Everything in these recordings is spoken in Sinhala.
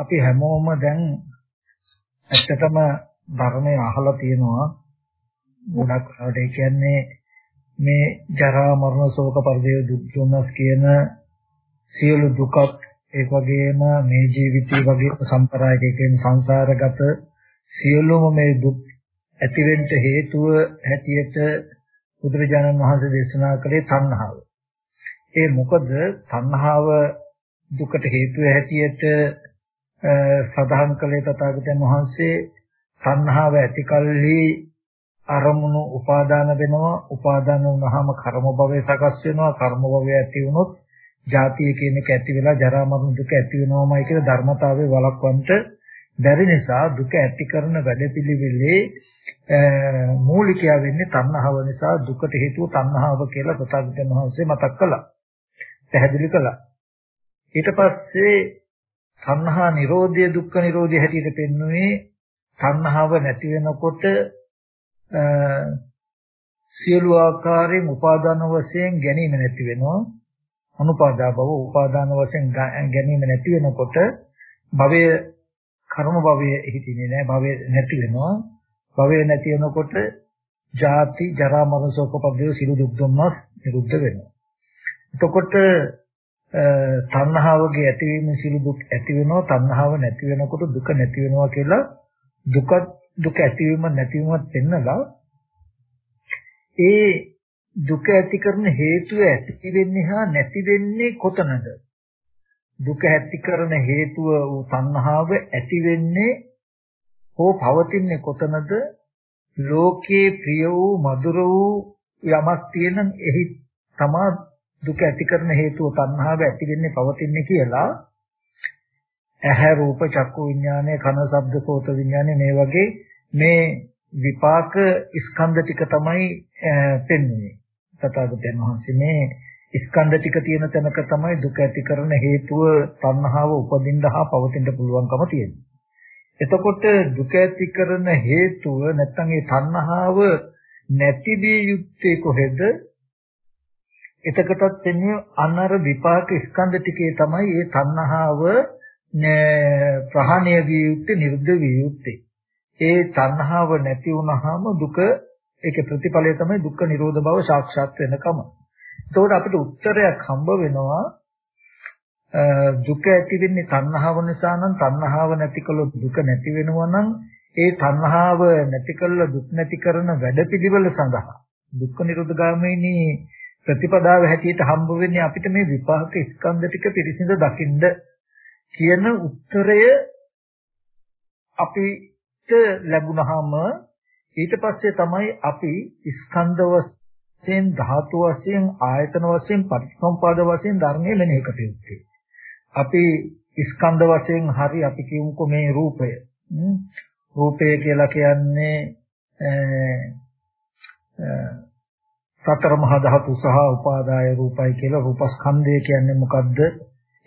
අපි හැමෝම දැන් ඇත්තටම ධර්මය අහලා තියෙනවා ගොඩක් ඒ කියන්නේ මේ ජරා මරණ ශෝක පරිදේ දුක් දුන්නස් කියන සියලු දුකක් ඒ වගේම මේ ජීවිතය වගේ සම්ප්‍රායකයෙන් සංසාරගත සියලුම මේ දුක් ඇතිවෙන්න හේතුව හැටියට බුදුරජාණන් වහන්සේ දේශනා කළේ තණ්හාව. ඒ මොකද තණ්හාව දුකට හේතුව හැටියට සදාහන් කළේ තථාගතයන් වහන්සේ තණ්හාව ඇතිකල්හි අරමුණු උපාදාන වෙනවා උපාදාන වුණාම කර්ම භවය සකස් වෙනවා කර්ම භවය ඇති වුණොත් ජාතිය කියන එක ඇති වෙලා ජරා මරණ දුක ඇති වෙනවමයි කියලා ධර්මතාවයේ වළක්වන්නට බැරි නිසා දුක ඇති කරන වැඩපිළිවෙලේ මූලිකයා වෙන්නේ තණ්හාව නිසා දුකට හේතුව තණ්හාව කියලා තථාගතයන් වහන්සේ මතක් කළා. පැහැදිලි කළා. ඊට පස්සේ තණ්හා නිරෝධය දුක්ඛ නිරෝධය හැටියට පෙන්වුවේ තණ්හාව නැති වෙනකොට සියලු ආකාරයෙන් උපාදාන වශයෙන් ගැනීම නැති වෙනවා. අනුපාදා භව උපාදාන වශයෙන් ගැනීම නැති වෙනකොට භවය කර්ම භවය හිතින්නේ නැහැ. භවය නැති වෙනවා. භවය නැති වෙනකොට ජාති ජරා මරණ ශෝක පරිදේ සිළු දුක් දුන්නස් නිරුද්ධ වෙනවා. එතකොට තණ්හාවගේ ඇතිවීම සිළු දුක් ඇති වෙනවා තණ්හාව නැති වෙනකොට දුක නැති වෙනවා කියලා දුක දුක ඇතිවීම නැතිවීමත් පෙන්නලා ඒ දුක ඇති කරන හේතුව ඇති වෙන්නේ හා නැති වෙන්නේ කොතනද? දුක ඇති කරන හේතුව වූ තණ්හාව ඇති වෙන්නේ හෝ පවතින්නේ කොතනද? ලෝකේ ප්‍රිය වූ මధుර වූ යමක් තියෙන එහි තමා දුක ඇති කරන හේතුව තණ්හාව ඇති වෙන්නේ පවතින්නේ කියලා ඇහැ රූප චක්කු විඥානය කන ශබ්ද සෝත විඥානය මේ වගේ මේ විපාක ස්කන්ධ ටික තමයි පෙන්වන්නේ තථාගතයන් වහන්සේ මේ ස්කන්ධ ටික තියෙන තැනක තමයි දුක ඇති කරන හේතුව තණ්හාව උපදින්න හා පවතින්න පුළුවන්කම තියෙන්නේ. එතකොට දුක ඇති කරන හේතුව නැත්නම් ඒ තණ්හාව නැති විය යුත්තේ කොහෙද? එතකටත් එන්නේ අනර විපාක ස්කන්ධ ටිකේ තමයි ඒ තණ්හාව ප්‍රහාණය විය යුත්තේ නිරුද්ධ විය යුත්තේ. ඒ තණ්හාව නැති වුනහම දුක ඒකේ ප්‍රතිඵලය තමයි දුක්ඛ නිරෝධ බව සාක්ෂාත් වෙනකම. එතකොට අපිට උත්තරයක් හම්බ වෙනවා දුක ඇති වෙන්නේ තණ්හාව නිසා නම් තණ්හාව නැති කළොත් දුක නැති වෙනවා නම් ඒ තණ්හාව නැති කළ දුක් නැති කරන වැඩපිළිවෙල සඳහා දුක්ඛ නිරෝධ ගාමිනී ප්‍රතිපදාව හැටියට හම්බ වෙන්නේ අපිට මේ විපාක ස්කන්ධ ටික පිරිසිඳ දකින්න කියන උත්තරය අපිට ලැබුණාම ඊට පස්සේ තමයි අපි ස්කන්ධ වශයෙන් ධාතු වශයෙන් ආයතන වශයෙන් පටිච්චසමුපාද වශයෙන් ධර්මයේ මෙනෙහි කටයුත්තේ අපි ස්කන්ධ වශයෙන් හරි අපි කියමුකෝ මේ රූපය. රූපය කියලා කියන්නේ සතර මහා ධාතු සහ උපාදාය රූපයි කියලා රූපස්කන්ධය කියන්නේ මොකද්ද?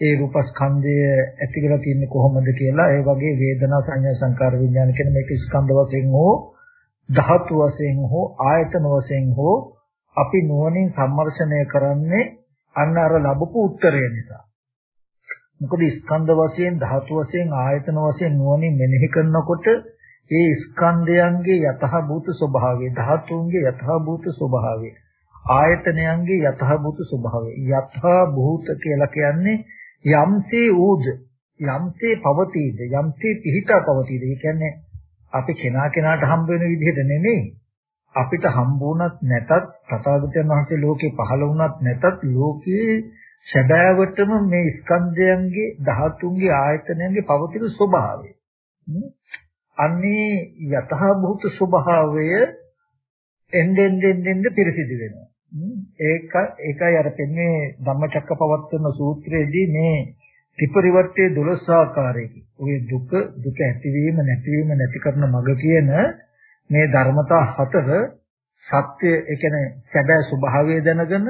ඒ රූපස්කන්ධය ඇති කරලා තියෙන්නේ කොහොමද කියලා ඒ වගේ වේදනා සංඥා සංකාර විඥාන කියන මේක ස්කන්ධ වශයෙන් හෝ ධාතු වශයෙන් හෝ ආයතන වශයෙන් හෝ අපි නුවණින් සම්මර්ෂණය කරන්නේ අන්න අර ලැබපු උත්තරය නිසා. මොකද ස්කන්ධ වශයෙන් ධාතු වශයෙන් ආයතන වශයෙන් නුවණින් මෙනෙහි කරනකොට ඒ ස්කන්ධයන්ගේ යථාභූත ස්වභාවය ධාතුන්ගේ යථාභූත ස්වභාවය ආයතනයන්ගේ යථාභූත ස්වභාවය යථාභූත කියලා කියන්නේ යම්සේ ඌද යම්සේ පවතීද යම්සේ පිහිටා පවතීද ඒ කියන්නේ අපි කෙනා කෙනාට හම්බ වෙන විදිහට නෙමෙයි අපිට හම්බුණත් නැතත් තථාගතයන් වහන්සේ ලෝකේ පහළ වුණත් නැතත් ලෝකයේ සැබෑවටම මේ ස්කන්ධයන්ගේ ධාතුන්ගේ ආයතනයන්ගේ පවතින ස්වභාවය. අන්නේ යථාභූත ස්වභාවය එන්නෙන් දෙන්නෙන් පිරිසිදු වෙනවා. ඒක ඒකයි අර පෙන්නේ ධම්මචක්කපවත්තන සූත්‍රයේදී මේ ත්‍රිපරිවර්තයේ 12 ආකාරයකින්. ඔය දුක දුක ඇතිවීම නැතිවීම නැති කරන මඟ කියන මේ ධර්මතා හතර සත්‍ය ඒ කියන්නේ සැබෑ ස්වභාවය දැනගෙන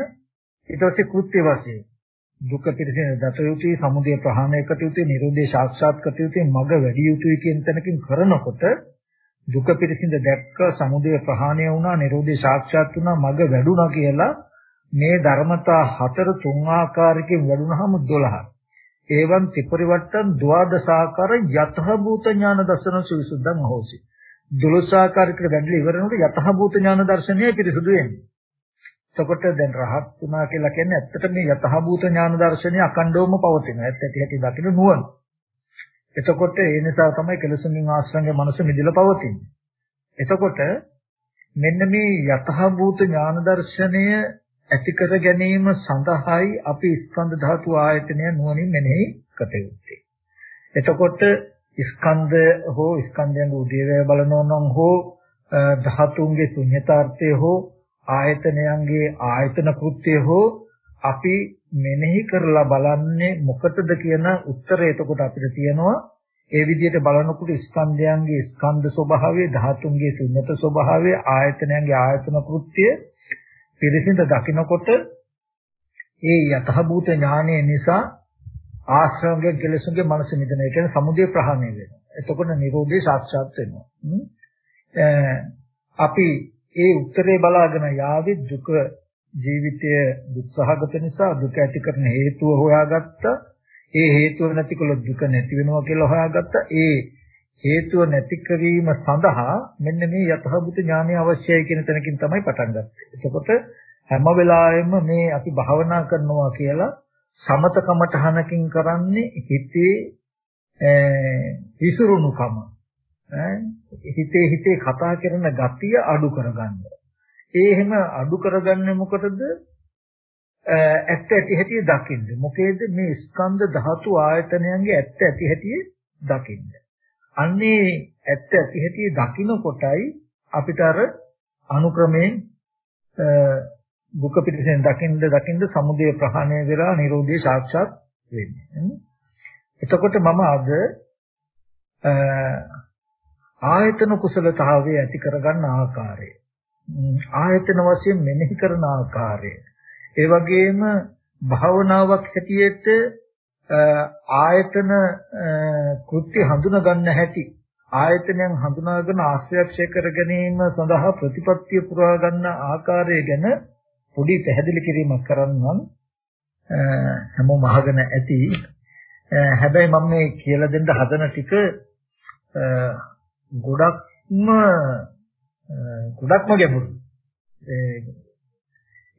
ඊට පස්සේ කෘත්‍ය වශයෙන් දුක පිළිසෙන දත යුතුයි සමුදය ප්‍රහාණය කට යුතුයි නිරෝධය සාක්ෂාත් කට යුතුයි මඟ වැඩි යුතුයි කියන තැනකින් කරනකොට දුක පිළිසින්ද දැක්ක සමුදය ප්‍රහාණය වුණා නිරෝධය සාක්ෂාත් වුණා මඟ වැඩුණා කියලා මේ ධර්මතා හතර තුන් ආකාරයකින් වැඩුණාම 12 ඒවන් ත්‍රිපරිවට්ටම් ද්වාදසාකාර යතහ භූත ඥාන දර්ශන සුවිසුද්ධං හෝසි දොළොස්ආකාරයකට වැඩිලා ඉවරනකොට යතහභූත ඥාන දර්ශනය පිරිසුදු වෙන්නේ. එතකොට දැන් රහත් වුණා කියලා කියන්නේ ඇත්තට මේ යතහභූත ඥාන දර්ශනය අකණ්ඩවම පවතිනවා. ඇත්ත ඇති හැටි දකින්න නුවණ. එතකොට ඒ නිසා තමයි කෙලසුමින් ආශ්‍රංගේ මනස මිදලා පවතින්නේ. එතකොට මෙන්න මේ යතහභූත ඥාන දර්ශනය ඇති කර ගැනීම සඳහායි අපි ස්කන්ධ ධාතු ආයතනය නුවණින් මෙනෙහි කටයුත්තේ. එතකොට ස්කන්ධ හෝ ස්කන්ධයන්ගේ උදේවැය බලනවා නම් හෝ ධාතුන්ගේ ශුන්්‍යතාර්ථය හෝ ආයතනයන්ගේ ආයතන කෘත්‍ය හෝ අපි මෙනෙහි කරලා බලන්නේ මොකටද කියන උත්තරය එතකොට අපිට තියෙනවා ඒ විදිහට බලනකොට ස්කන්ධයන්ගේ ස්කන්ධ ස්වභාවය ධාතුන්ගේ ශුන්්‍යත ස්වභාවය ආයතනයන්ගේ ආයතන කෘත්‍ය පිරිසිඳ දකිනකොට ඒ යතහභූත ඥානය නිසා ආශ්‍රවයෙන් කෙලෙසුන්ගේ මනස මිදෙන. ඒ කියන්නේ සමුදය ප්‍රහාණය වෙනවා. එතකොට Nirodhe සාක්ෂාත් වෙනවා. අපි ඒ උත්තරේ බලාගෙන යාවි දුක ජීවිතය දුක්සහගත නිසා දුක ඇති කරන හේතුව හොයාගත්තා. ඒ හේතුව නැතිකොල දුක නැති වෙනවා කියලා හොයාගත්තා. ඒ හේතුව නැති කිරීම සඳහා මෙන්න මේ යථාභූත ඥානය අවශ්‍යයි කියන තැනකින් තමයි පටන් ගත්තේ. එතකොට හැම වෙලාවෙම මේ අපි භාවනා කරනවා කියලා සමතකමඨහනකින් කරන්නේ හිතේ විසුරුණුකම හිතේ හිතේ කතා කරන ගතිය අඩු කරගන්න. ඒ එහෙම අඩු කරගන්නේ මොකටද? ඇත්ත ඇති හැටි දකින්න. මොකේද මේ ස්කන්ධ ධාතු ආයතනයන්ගේ ඇත්ත ඇති හැටි දකින්න. අන්නේ ඇත්ත ඇති හැටි දකින්න කොටයි අපිට අර අනුක්‍රමයෙන් දුක පිටින් දකින්ද දකින්ද සමුදය ප්‍රහාණය වෙලා නිරෝධය සාක්ෂාත් වෙන්නේ. එතකොට මම අද ආයතන කුසලතාවය ඇති කරගන්න ආකාරය ආයතන වශයෙන් මෙනෙහි කරන ආකාරය. ඒ වගේම භාවනාවක් හැටියට ආයතන කෘත්‍ය හඳුනා ගන්න හැටි ආයතනයන් හඳුනාගෙන ආශ්‍රයක්ෂය කර ගැනීම සඳහා ප්‍රතිපත්තිය පුරා ගන්න ආකාරය ගැන පොඩි පැහැදිලි කිරීමක් කරන්නම්. හැමෝම අහගෙන ඇති. හැබැයි මම මේ කියලා දෙන්න හදන ටික ගොඩක්ම ගොඩක්ම ගැඹුරු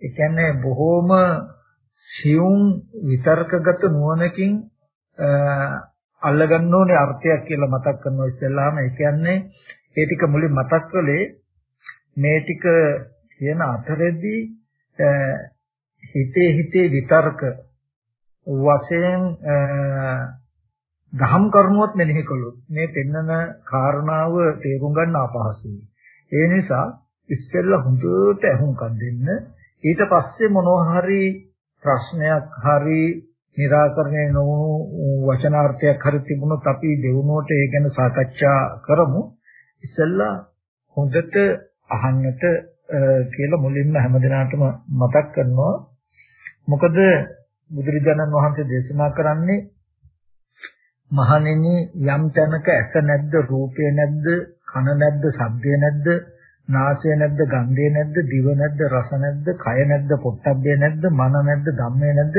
ඒ කියන්නේ බොහෝම සියුම් විතර්කගත නුවණකින් අල්ලගන්න ඕනේ අර්ථයක් කියලා මතක් කරනවා ඉස්සෙල්ලාම ඒ කියන්නේ ඒ ටික මුලින් මතක් කළේ මේ ටික කියන අතරෙදී හිතේ හිතේ විතර්ක වශයෙන් දහම් කරුණුවත් මෙනෙහි කළොත් මේ පෙන්නන කාරණාව තේරුම් ගන්න අපහසුයි. ඒ නිසා ඉස්සෙල්ලා හොඳට අහුම්කම් දෙන්න. ඊට පස්සේ මොනවා හරි ප්‍රශ්නයක් හරි निराකරණය නොවුණු වචනාර්ථයක් හරි තිබුණොත් අපි දෙවුනුවට ඒ ගැන සාකච්ඡා කරමු. ඉස්සෙල්ලා හොඳට අහන්නට කියලා මුලින්ම හැමදිනාටම මතක් කරනවා. මොකද බුදුරජාණන් වහන්සේ දේශනා කරන්නේ මහණෙනි යම් තැනක ඇස නැද්ද රූපය නැද්ද කන නැද්ද ශබ්දය නැද්ද නාසය නැද්ද ගන්ධය නැද්ද දිව නැද්ද රස නැද්ද කය නැද්ද පොට්ටබ්බය නැද්ද මන නැද්ද ධම්මය නැද්ද?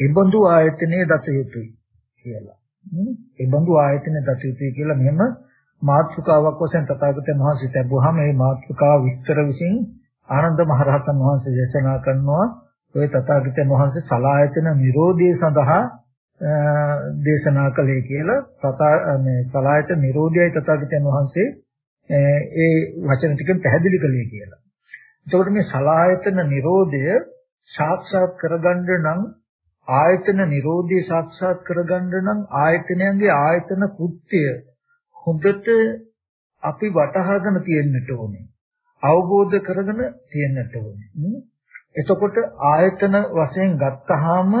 ඒබඳු ආයතනයේ දත යුතුයි කියලා. ඒබඳු ආයතනයේ දත යුතුයි කියලා මෙහෙම මාත්‍රිකාවක් වශයෙන් තථාගතයන් වහන්සේ ලැබුවාම මේ මාත්‍රිකාව විස්තර විසින් ආනන්ද මහරහතන් වහන්සේ දේශනා කරනවා. ඔය තථාගතයන් වහන්සේ සලායතන නිරෝධය සඳහා දේශනා කළේ කියලා. තථා මේ සලායතන නිරෝධයයි තථාගතයන් වහන්සේ ඒ වචන ටික පැහැදිලි කළේ කියලා. එතකොට මේ සලායතන නිරෝධය සාක්ෂාත් කරගන්න නම් ආයතන නිරෝධය සාක්ෂාත් කරගන්න නම් ආයතනයන්ගේ ආයතන කෘත්‍ය හොඳට අපි වටහාගෙන තියෙන්නට ඕනේ. අවබෝධ කරගෙන තියෙන්නට ඕනේ. එතකොට ආයතන වශයෙන් ගත්තාම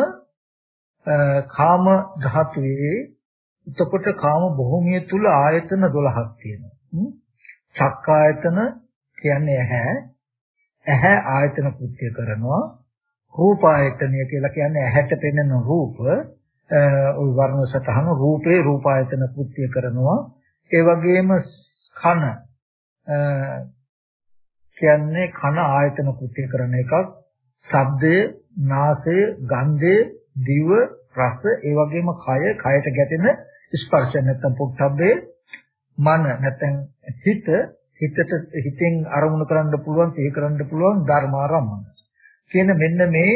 කාම ධාතුවේ එතකොට කාම භූමිය තුල ආයතන 12ක් තියෙනවා. චක්කායතන කියන්නේ ඇහැ. ඇහැ ආයතන කෘත්‍ය කරනවා. රූපායතනය කියලා කියන්නේ ඇහැට පෙනෙන රූප ওই වර්ණ සතහන රූපේ රූපායතන කෘත්‍ය කරනවා. ඒ වගේම කන කියන්නේ කන ආයතන කෘත්‍ය කරන එකක්. ශබ්දය, නාසය, ගන්ධය, දිව, රස, ඒ වගේම කය, කයට ගැටෙන ස්පර්ශ නැත්නම් පොට්ටබ්බේ මන නැත්නම් හිත හිතට හිතෙන් අරමුණු කරන්න පුළුවන් සිහි කරන්න පුළුවන් ධර්මාරම්මන කියන මෙන්න මේ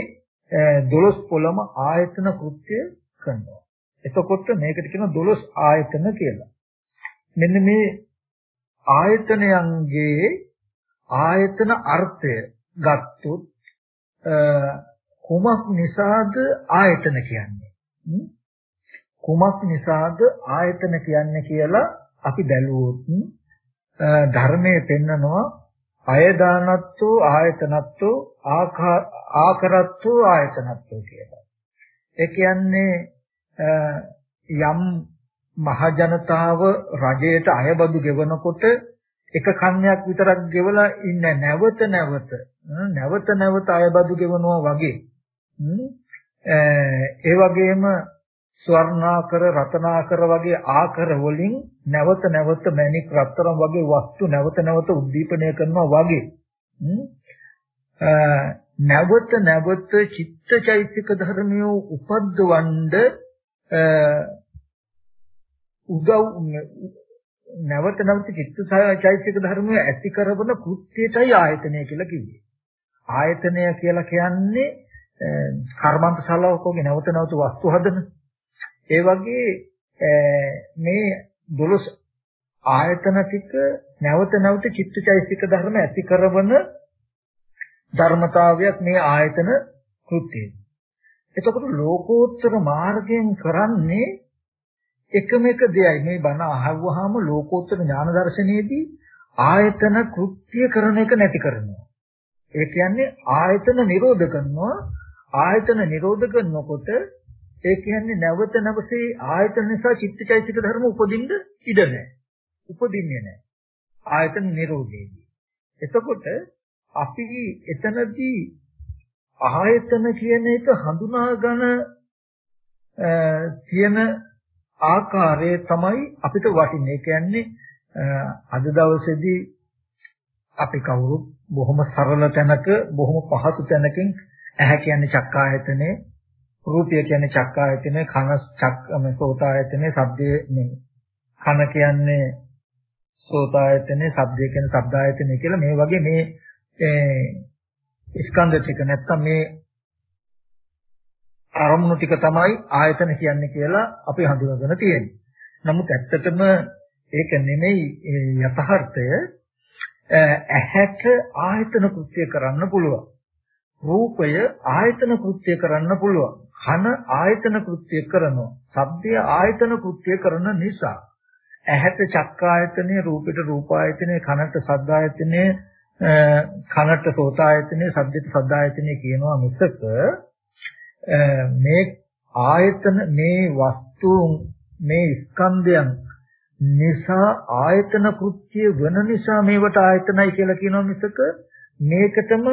දොළොස් පොළම ආයතන කෘත්‍ය කරනවා. එතකොට මේකට කියන දොළොස් ආයතන කියලා. මෙන්න මේ ආයතනයන්ගේ ආයතන අර්ථය ගත්තොත් කුමක් නිසාද ආයතන කියන්නේ? කුමක් නිසාද ආයතන කියන්නේ කියලා අපි බැලුවොත් ධර්මයේ පෙන්නනවා අයදානත්තු ආයතනත්තු ආකරත්තු ආයතනත්තු කියලා. ඒ කියන්නේ යම් මහ ජනතාව රජයට අයබදු ගෙවනකොට එක කන්‍යක් විතරක් ගෙවලා ඉන්න නැවත නැවත නැවත නැවත අයබදු ගෙවනවා වගේ ඒ වගේම ස්වර්ණාකර රතනාකර වගේ ආකර වලින් නැවත නැවත මණික් රත්තරන් වගේ වස්තු නැවත නැවත උද්දීපනය කරනවා වගේ. නැවත නැවත චිත්තචෛතසික ධර්මිය උපද්දවන්න උදව් නැවත නැවත චිත්තචෛතසික ධර්මය ඇති කරන කෘත්‍යයටයි ආයතනය කියලා කිව්වේ. ආයතනය කියලා කියන්නේ කර්මන්ත ශාලාවකෝගේ නැවත නැවත වස්තු හදන. ඒ වගේ මේ දොළොස් ආයතන ටික නැවත නැවත චිත්තචෛසික ධර්ම ඇති කරන ධර්මතාවයක් මේ ආයතන කෘත්‍යය. එතකොට ලෝකෝත්තර මාර්ගයෙන් කරන්නේ එකම එක දෙයයි මේ බණ අහුවාම ලෝකෝත්තර ඥාන දර්ශනයේදී ආයතන කෘත්‍ය කරන එක නැති කරනවා. ඒ කියන්නේ ආයතන නිරෝධ කරනවා ආයතන නිරෝධ කරනකොට ඒ කියන්නේ නැවත නැවතේ ආයතන නිසා චිත්තචෛතසික ධර්ම උපදින්න ඉඩ නැහැ. උපදින්නේ නැහැ. ආයතන නිරෝධයේදී. එතකොට අපි එතනදී ආයතන කියන එක හඳුනාගෙන තියෙන ආකාරය තමයි අපිට වටින්නේ. ඒ කියන්නේ අද දවසේදී අපි කවුරුත් බොහොම සරල තැනක බොහොම පහසු තැනකින් ඇහැ කියන්නේ චක්කායතනේ රූපය කියන්නේ චක්කායතනේ කන චක් මේ සෝතායතනේ ශබ්දයේ මේ කන කියන්නේ සෝතායතනේ ශබ්දය කියන්නේ ශබ්දායතනේ කියලා මේ වගේ මේ ස්කන්ධ ටික නැත්තම් මේ අරමුණු ටික තමයි ආයතන කියන්නේ කියලා අපි හඳුනගෙන තියෙන්නේ. නමුත් ඇත්තටම ඒක නෙමෙයි යථාර්ථය ඇහැට ආයතන කෘත්‍ය කරන්න පුළුවන්. රූපය ආයතන කෘත්‍ය කරන්න පුළුවන්. කන ආයතන කෘත්‍ය කරනවා. ශබ්දය ආයතන කෘත්‍ය කරන නිසා ඇහැට චක්කායතනේ රූපෙට රූපායතනේ කනට සද්දායතනේ කනට සෝතායතනේ ශබ්දෙට සද්දායතනේ කියනවා මිසක මේ ආයතන මේ වස්තුන් මේ ස්කන්ධයන් නිසා ආයතන කෘත්‍ය වෙන නිසා මේවට ආයතනයි කියලා කියනවා මිසක මේකටම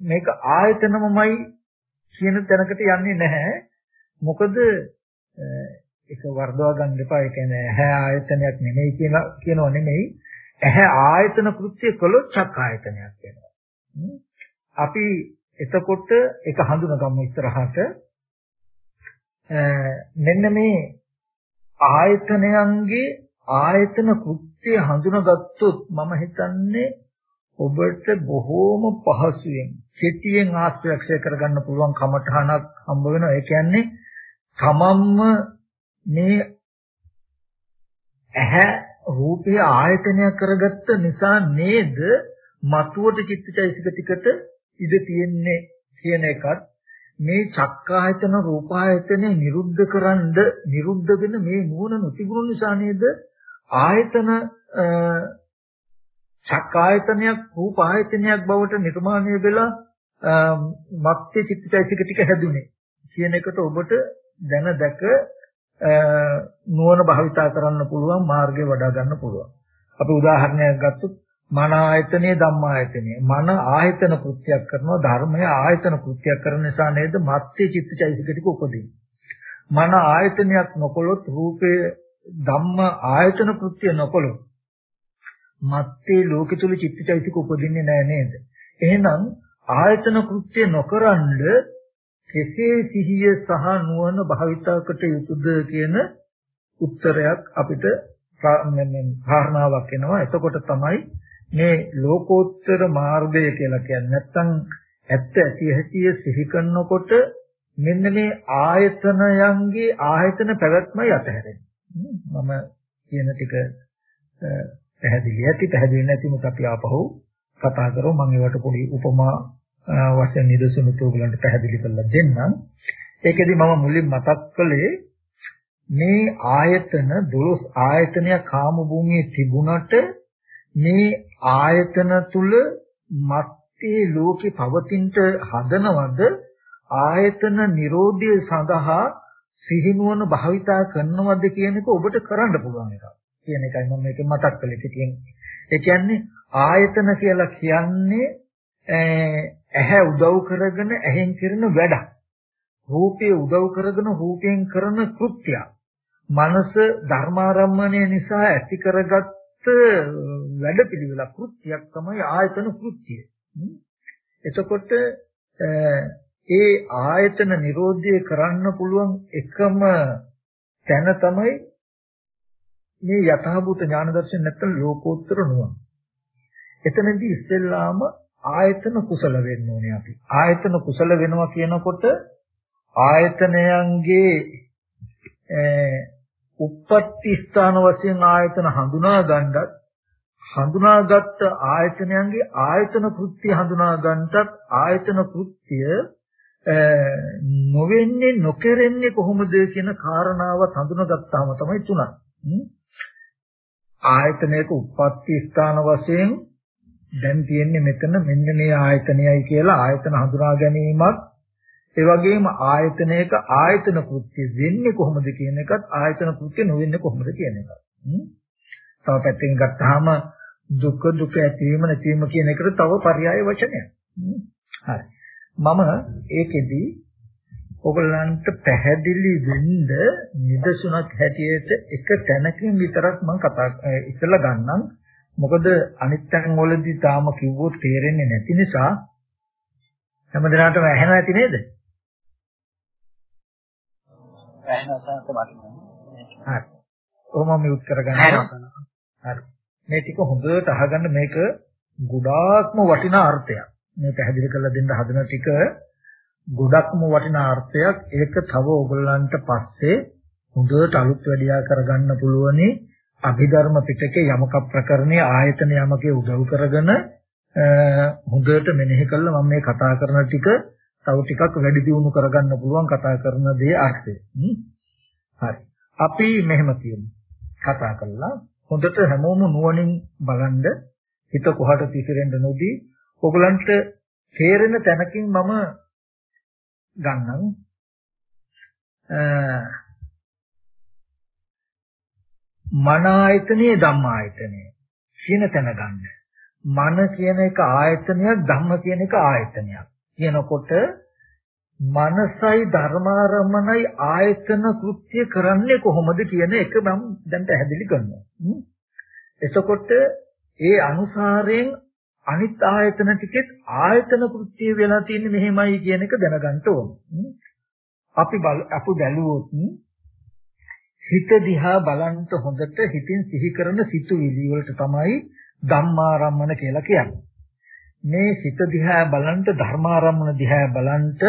මේක ආයතනමමයි කියන තැනකට යන්නේ නැහැ. මොකද ඒක වර්ධවා ගන්න එපා. ඒ කියන්නේ ඇහැ ආයතනයක් නෙමෙයි කියන කියනව නෙමෙයි. ඇහැ ආයතන කෘත්‍ය කළොත් චක් ආයතනයක් වෙනවා. අපි එතකොට ඒක හඳුනගමු ඉස්සරහට. මෙන්න මේ ආයතනයන්ගේ ආයතන කෘත්‍ය හඳුනාගත්තොත් මම හිතන්නේ ඔබට බොහෝම පහසුවෙන් කෙටියෙන් ආශ්‍රයක්ෂය කරගන්න පුළුවන් කමඨහනක් හම්බ වෙනවා. ඒ කියන්නේ තමන්ම මේ ඇහැ රූපය ආයතනය කරගත්ත නිසා නේද මතුවට චිත්තචෛසික ටිකට ඉඳ තියෙන්නේ කියන එකත් මේ චක්කායතන රූපායතනේ නිරුද්ධ කරන්ද නිරුද්ධ වෙන මේ නුවණ නොතිබුණු නිසා නේද ආයතන චක්කායතනයක් රූපායතනයක් බවට නිර්මාණය වෙලා මත්ත්‍ය චිත්තචෛසික ටික හැදුනේ. කියන එකට ඔබට දැන දැක නුවණ භාවිතා කරන්න පුළුවන් මාර්ගය වඩා ගන්න පුළුවන්. අපි උදාහරණයක් ගත්තොත් මන ආයතනයේ ධම්මායතනයේ. මන ආයතන කෘත්‍යයක් කරනවා ධර්මය ආයතන කෘත්‍යයක් කරන නිසා නේද මත්ත්‍ය චිත්තචෛතසික ටික උපදින්නේ. මන ආයතනයක් නොකොලොත් රූපේ ධම්ම ආයතන කෘත්‍ය නොකොලොත් මත්ත්‍ය ලෝක තුල චිත්තචෛතසික උපදින්නේ නැහැ නේද? එහෙනම් ආයතන කෘත්‍ය නොකරනද කෙසේ සිහිය සහ නුවණ භාවිතකට යුතුද කියන උත්තරයක් අපිට කාරණාවක් එනවා එතකොට තමයි මේ ලෝකෝත්තර මාර්ගය කියලා කියන්නේ නැත්තම් ඇත්ත ඇති හැටිය සිහි කරනකොට මෙන්න මේ ආයතනයන්ගේ ආයතන පැවැත්මයි අතහැරෙන්නේ. මම කියන ටික පැහැදිලි ඇති පැහැදිලි නැතිමුත් අපි ආපහු කතා කරමු මම ඒවට පොඩි උපමා වශයෙන් නිදසුනුත් ඔයගලන්ට පැහැදිලි කරලා දෙන්නම්. ඒකෙදි මම මුලින් මතක් කළේ මේ ආයතන 12 ආයතනය කාම භූමියේ තිබුණට මේ ආයතන තුල මත්තේ ලෝකේ පවතිනට හදනවද ආයතන Nirodha සඳහා සිහිනුවන භාවිතා කරනවද කියන එක ඔබට කරන්න පුළුවන් එකක් කියන එකයි මම මේක මතක් කළේ පිටින් ඒ කියන්නේ ආයතන කියලා කියන්නේ ඇහැ උදව් කරගෙන ඇහෙන් කරන වැඩක් රූපය උදව් කරගෙන රූපයෙන් කරන කෘත්‍යයක් මනස ධර්මාරම්මණය නිසා ඇති කරගත් hm, වැඩපිළිවෙල කෘත්‍යයක් තමයි ආයතන කෘත්‍යය. Hm? එතකොට ඒ ආයතන නිරෝධය කරන්න පුළුවන් එකම තැන තමයි මේ යථාභූත ඥාන දර්ශන නැත්නම් ලෝකෝත්තර නුවණ. එතනදී ඉස්සෙල්ලාම ආයතන කුසල වෙන්න ඕනේ අපි. ආයතන කුසල වෙනවා කියනකොට ආයතනයන්ගේ උප්පත්ති ස්ථාන වශයෙන් ආයතන හඳුනා ගන්නත් හඳුනාගත් ආයතනයන්ගේ ආයතන කෘත්‍ය හඳුනා ගන්නත් ආයතන කෘත්‍ය නොවෙන්නේ නොකරන්නේ කොහොමද කියන කාරණාවත් හඳුනාගත්තාම තමයි තුනක්. ආයතනයක උප්පත්ති ස්ථාන වශයෙන් දැන් තියෙන්නේ මෙතන මෙන්න මේ ආයතනයයි කියලා ආයතන හඳුනා ගැනීමත් ඒ වගේම ආයතනයක ආයතන කෘත්‍ය වෙන්නේ කොහොමද කියන එකත් ආයතන කෘත්‍ය නොවෙන්නේ කොහොමද කියන එකත්. තව පැත්තකින් ගත්තාම දුක දුක ඇතිවීම නැතිවීම කියන එකට තව පర్యాయ වචනයක්. හරි. මම ඒකෙදි ඔගලන්ට පැහැදිලි වෙන්න නිදසුනක් හැටියට එක තැනකින් විතරක් මම කතා ඉතලා ගන්නම් මොකද අනිත් තැන් වලදී තාම කිව්වොත් තේරෙන්නේ නැති නිසා හැමදෙනාටම ඇහෙනවා ඇති නේද? ඇහෙනවා සංස මට. හරි. කොහොම මියුට් කරගන්න. හරි. මේ ටික හොඳට අහගන්න මේක ගොඩාක්ම වටිනා අර්ථයක්. මේ පැහැදිලි කරලා දෙන්න හදන ටික ගොඩක්ම වටිනා අර්ථයක්. ඒක තව ඕගොල්ලන්ට පස්සේ හොඳට අලුත් වැඩියා කරගන්න පුළුවනි. අභිධර්ම පිටකේ යමක ප්‍රකරණයේ ආයතන යමකේ උදව් කරගෙන හොඳට මෙනෙහි කළා මම මේ කතා කරන ටික තව ටිකක් වැඩි දියුණු කරගන්න පුළුවන් කතා කරන දේ අර්ථය. හරි. අපි මෙහෙම කියමු. කතා කළා හොඳට හැමෝම නුවණින් බලන්න හිත කොහට තිසිරෙන්න නොදී ඔයගලන්ට තේරෙන තැනකින් මම ගන්නම් මන ආයතනයේ ධම්ම ආයතනය කියන තැන ගන්න. මන කියන එක ආයතනයක් ධම්ම කියන එක ආයතනයක්. කියනකොට මනසයි ධර්මාරමණයි ආයතන කෘත්‍ය කරන්නේ කොහොමද කියන එක මම දැන් පැහැදිලි කරනවා. එතකොට ඒ අනුසාරයෙන් අනිත් ආයතන ටිකෙත් ආයතන කෘත්‍ය වෙලා තියෙන්නේ මෙහෙමයි කියන එක දැනගන්න ඕන. අපි අපි බැලුවොත් හිත දිහා බලන්ට හොඳට හිතින් සිහි කරන සිතුවිලි වලට තමයි ධම්මාරම්මන කියලා කියන්නේ. මේ සිත දිහා බලන්ට ධර්මාරම්මන දිහා බලන්ට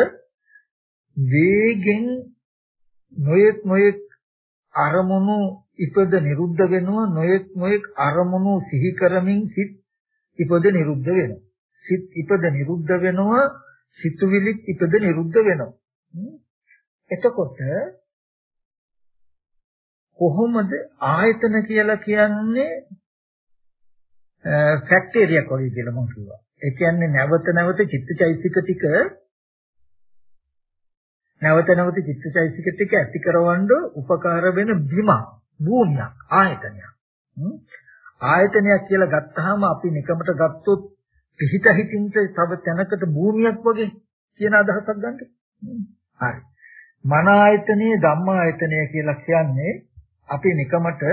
වේගෙන් නොයෙක් නොයෙක් අරමුණු ඉපද නිරුද්ධ වෙනවා නොයෙක් නොයෙක් අරමුණු සිහි කරමින් සිත් ඉපද නිරුද්ධ වෙනවා. සිත් ඉපද නිරුද්ධ වෙනවා සිතුවිලිත් ඉපද නිරුද්ධ වෙනවා. එතකොට කොහොමද ආයතන කියලා කියන්නේ ෆැක්ටරියක් වගේ කියලා මම කිව්වා. ඒ කියන්නේ නැවත නැවත චිත්තචෛසික ටික නැවත නැවත චිත්තචෛසික ටික ඇති කරවන්න උපකාර වෙන බිම භූමියක් ආයතනයක්. ආයතනයක් කියලා ගත්තාම අපි නිකමට ගත්තොත් පිහිට හිතින්ට තව තැනකට භූමියක් වගේ කියන අදහසක් ගන්නද? හරි. මන ආයතනයේ ධම්ම ආයතනය කියලා කියන්නේ අපි නිකමට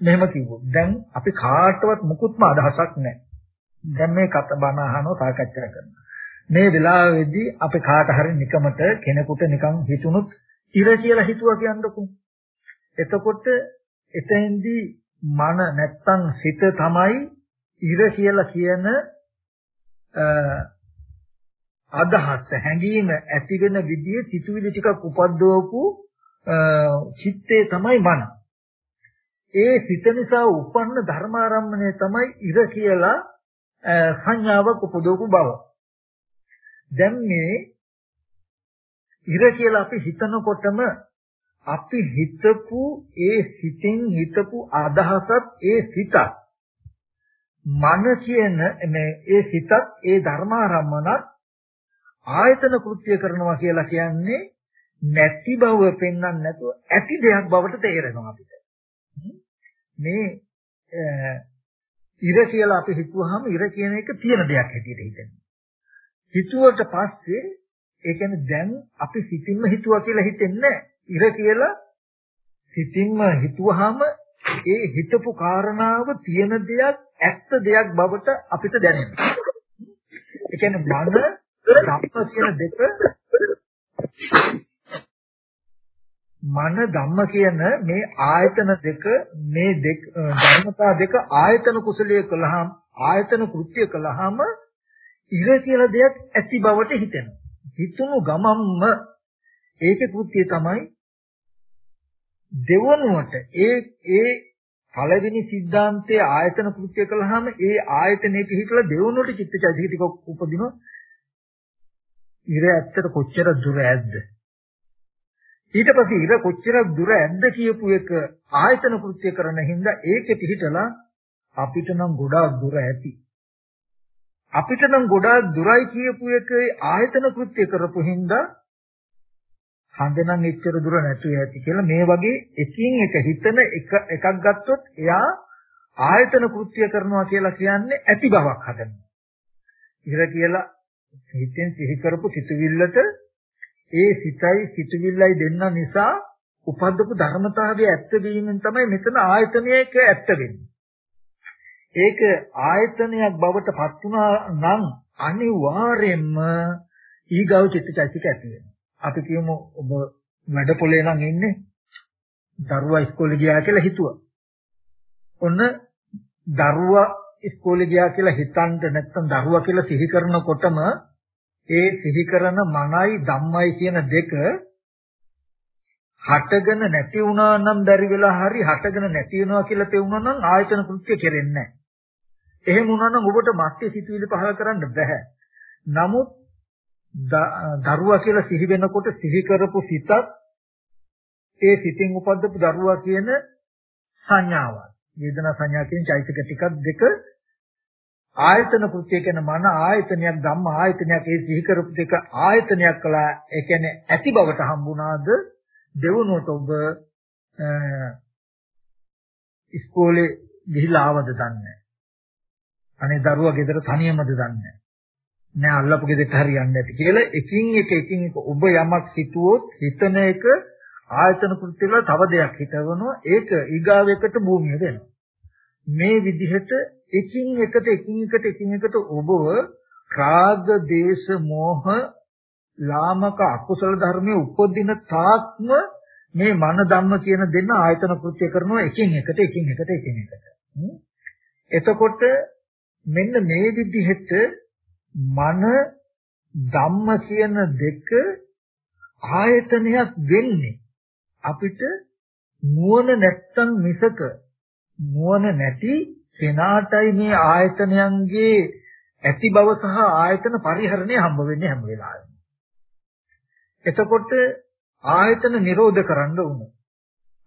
මෙහෙම කිව්වොත් දැන් අපි කාටවත් මුකුත්ම අදහසක් නැහැ. දැන් මේ කත බණ අහනවා සාකච්ඡා කරනවා. මේ වෙලාවේදී අපි කාට හරි නිකමට කෙනෙකුට නිකන් හිතුණුත් ඉර කියලා හිතුවා කියන්නකො. එතකොට එතෙන්දී මන නැත්තම් සිත තමයි ඉර කියලා කියන අදහස හැඟීම ඇති වෙන විදිහේ සිතුවිලි ටිකක් උපද්දවපු චිත්තේ තමයි මන. ඒ සිත නිසා උපන්න ධර්මාරම්මණය තමයි ඉර කියලා සංඥාවක් උපදවපු බව. දැන් මේ ඉර කියලා අපි හිතනකොටම අපි හිතපු ඒ සිතෙන් හිතපු අදහසත් ඒ සිතත් මන කියන මේ ඒ සිතත් ඒ ධර්මාරම්මනත් ආයතන කෘත්‍ය කරනවා කියලා කියන්නේ නැති බව පෙන්වන්න නැතුව ඇති දෙයක් බවට තේරෙනවා අපිට. මේ ඉර කියලා අපි හිතුවාම ඉර කියන එක තියෙන දෙයක් හැටියට හිතෙනවා. හිතුවට පස්සේ ඒ කියන්නේ දැන් අපි සිතින්ම හිතුවා කියලා හිතෙන්නේ ඉර කියලා සිතින්ම හිතුවාම ඒ හිතපු කාරණාව තියෙන දෙයක් ඇත්ත දෙයක් බවට අපිට දැනෙනවා. ඒ කියන්නේ මන ධම්ම කියන දෙක මන ධම්ම කියන මේ ආයතන දෙක මේ දෙක ධර්මතා දෙක ආයතන කුසලයේ කළාම ආයතන කෘත්‍ය කළාම ඉර කියලා දෙයක් ඇති බවට හිතෙනවා. හිතුණු ගමම්ම ඒකේ කෘත්‍යය තමයි දෙවනුවට ඒ ඒ පළවෙනි සිද්ධාන්තයේ ආයතන කෘත්‍ය කළාම ඒ ආයතනයේ පිහිටලා දෙවනුවට චිත්තචෛතසික ටික උපදිනවා. ඉර ඇත්තට කොච්චර දුර ඇද්ද? ඊට පස්සේ ඉර කොච්චර දුර ඇද්ද කියපු එක ආයතන කෘත්‍ය කරන හින්දා ඒකේ පිහිටලා අපිට නම් ගොඩාක් දුර ඇති. අපිට නම් ගොඩාක් දුරයි කියපු එකේ ආයතන කෘත්‍ය කරපු හින්දා හඳ නම් එච්චර දුර නැතුව ඇති කියලා මේ වගේ එකින් එක හිතන එක එකක් ගත්තොත් එයා ආයතන කෘත්‍ය කරනවා කියලා කියන්නේ ඇති බවක් හදනවා. ඉර කියලා හිතෙන් සිහි කරපු සිතුවිල්ලට ඒ සිතයි සිතුවිල්ලයි දෙන්න නිසා උපද්දපු ධර්මතාවය ඇත්ත වීමෙන් තමයි මෙතන ආයතනයක ඇත්ත වෙන්නේ. ඒක ආයතනයක් බවට පත් වුණා නම් අනිවාර්යයෙන්ම ඊගව චිත්තචෛතසික ඇති වෙනවා. අපි කියමු ඔබ වැඩ පොලේ නම් ඉන්නේ දරුවා ඉස්කෝලේ ගියා කියලා හිතුවා. ඔන්න දරුවා ඉස්කෝලේ ගියා කියලා හිතන්න නැත්නම් දරුවා කියලා සිහි කරනකොටම ඒ සිහි කරන මනයි ධම්මයි කියන දෙක හටගෙන නැති වුණා නම් බැරි වෙලා හරි හටගෙන නැති වෙනවා කියලා තේුණා නම් ආයතන කෘත්‍ය කෙරෙන්නේ නැහැ. එහෙම වුණා නම් ඔබට මත්ය සිතුවිලි පහල කරන්න බෑ. නමුත් දරුවා කියලා සිහි වෙනකොට සිහි කරපු සිතත් ඒ සිතින් උපද්දපු දරුවා කියන සංඥාවක්. වේදනා සංඥා කියන චෛතක ටිකක් දෙක ආයතන කෘත්‍ය කියන මන ආයතනයක් ධම්ම ආයතනයක් ඒ සිහි කරපු දෙක ආයතනයක් කළා. ඒ කියන්නේ ඇති බවට හම්බුණාද? දෙවනුවට ඔබ ඉස්කෝලේ ගිහිලා ආවද දන්නේ අනේ දරුවා ගෙදර තනියමද දන්නේ නෑ අල්ලපු ගෙදරට හරියන්නේ නැති කියලා එකින් එක එකින් එක ඔබ යමක් හිතුවොත් හිතන එක ආයතන කෘත්‍ය වල තව දෙයක් හිතවනවා. ඒක ඊගාවෙකට භූමිය වෙනවා මේ විදිහට එකින් එකට එකින් එකට එකින් එකට ඔබව රාග දේශ මොහ ලාමක අකුසල ධර්මයේ උපදින තාක්ම මේ මන ධම්ම කියන දෙන්න ආයතන කෘත්‍ය කරනවා එකින් එකට එකින් එකට එකින් එකට. එතකොට මෙන්න මේ විදිහට මන ධම්ම කියන දෙක ආයතනයක් වෙන්නේ අපිට නුවණ නැත්තම් මිසක නුවණ නැති කෙනාටයි මේ ආයතනයන්ගේ ඇති බව සහ ආයතන පරිහරණය හම්බ වෙන්නේ හැම වෙලාවෙම. එතකොට ආයතන නිරෝධ කරන්න උන.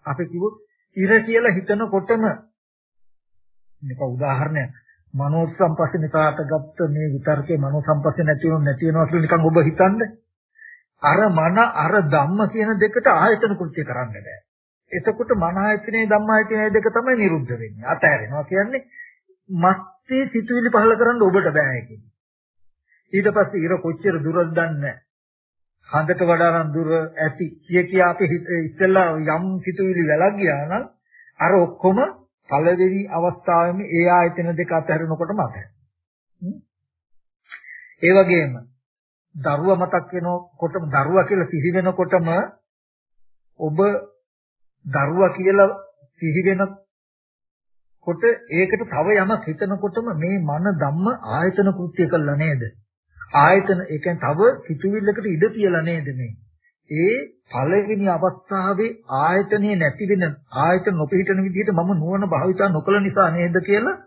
අපි කිව්වොත් ඉර කියලා හිතනකොටම මේක උදාහරණයක්. මනෝ සම්පස්සිනකාට ගත්ත මේ විතර්කේ මනෝ සම්පස්සේ නැති වෙනව නැති වෙනවා කියලා නිකන් ඔබ හිතන්නේ. අර මන අර ධම්ම කියන දෙකට ආයතන කෘත්‍ය කරන්න බෑ. එතකොට මන ආයතනේ ධම්ම ආයතනේ දෙක තමයි නිරුද්ධ වෙන්නේ. අතහැරෙනවා කියන්නේ මස්තේ සිතුවිලි පහල කරන්න ඔබට බෑ කියන්නේ. ඊට පස්සේ ඉර කොච්චර දුරද දන්නේ හඳට වඩා නම් දුර ඇති කිය කියා අපි ඉස්සෙල්ලා යම් සිතුවිලි වැලක් ගියා නම් අර ඔක්කොම පළවෙනි අවස්ථාවේම ඒ ආයතන දෙක අතහැරෙනකොටම අතහැරෙනවා. ඒ වගේම දරුවා මතක් වෙනකොටම දරුවා කියලා සිහි වෙනකොටම ඔබ දරුවා කියලා සිහි වෙනකොට ඒකට තව යමක් හිතනකොටම මේ මන ධම්ම ආයතන කෘත්‍ය කළා නේද? ආයතන ඒ කියන්නේ තව සිතුවිල්ලකට ඉඩ තියලා නේද මේ? ඒ පළවෙනි අවස්ථාවේ ආයතනයේ නැති වෙන ආයතන නොපිහිටන විදිහට මම නුවණ භාවිතා නොකළ නිසා නේද කියලා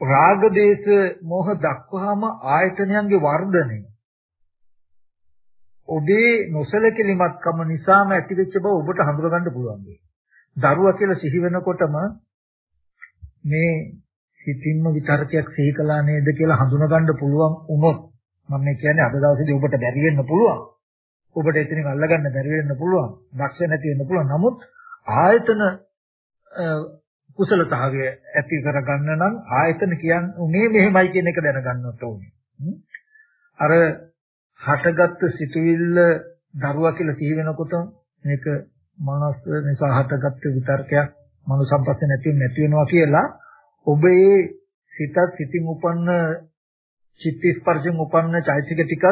රාග දේශ මොහ දක්වාම ආයතනයන්ගේ වර්ධනය ඔබේ නොසලකලිමත්කම නිසාම ඇතිවෙච්ච බව ඔබට හඳුනගන්න පුළුවන්. දරුවා කියලා සිහි වෙනකොටම මේ සිතින්ම විතරකයක් සිහි කළා නේද කියලා හඳුනගන්න පුළුවන් වුණොත් මම කියන්නේ අද දවසේදී ඔබට බැරි වෙන්න පුළුවන්. ඔබට එතනින් අල්ලගන්න බැරි වෙන්න පුළුවන්. දක්ෂ නැති වෙන්න පුළුවන්. නමුත් ආයතන කුසලතාවය ඇති කරගන්න නම් ආයතන කියන්නේ මෙහෙමයි කියන එක දැනගන්නත් ඕනේ. අර හටගත්තු සිතුවිල්ල දරුවා කියලා සිහි වෙනකොට මේක මනස නිසා හටගත්තු විතර්කයක් මනෝ සම්පස්සේ නැති නැති වෙනවා කියලා ඔබේ සිතත් සිතින් උපන්න චිත්ත ස්පර්ශයෙන් උපන්න චෛතසික ටිකත්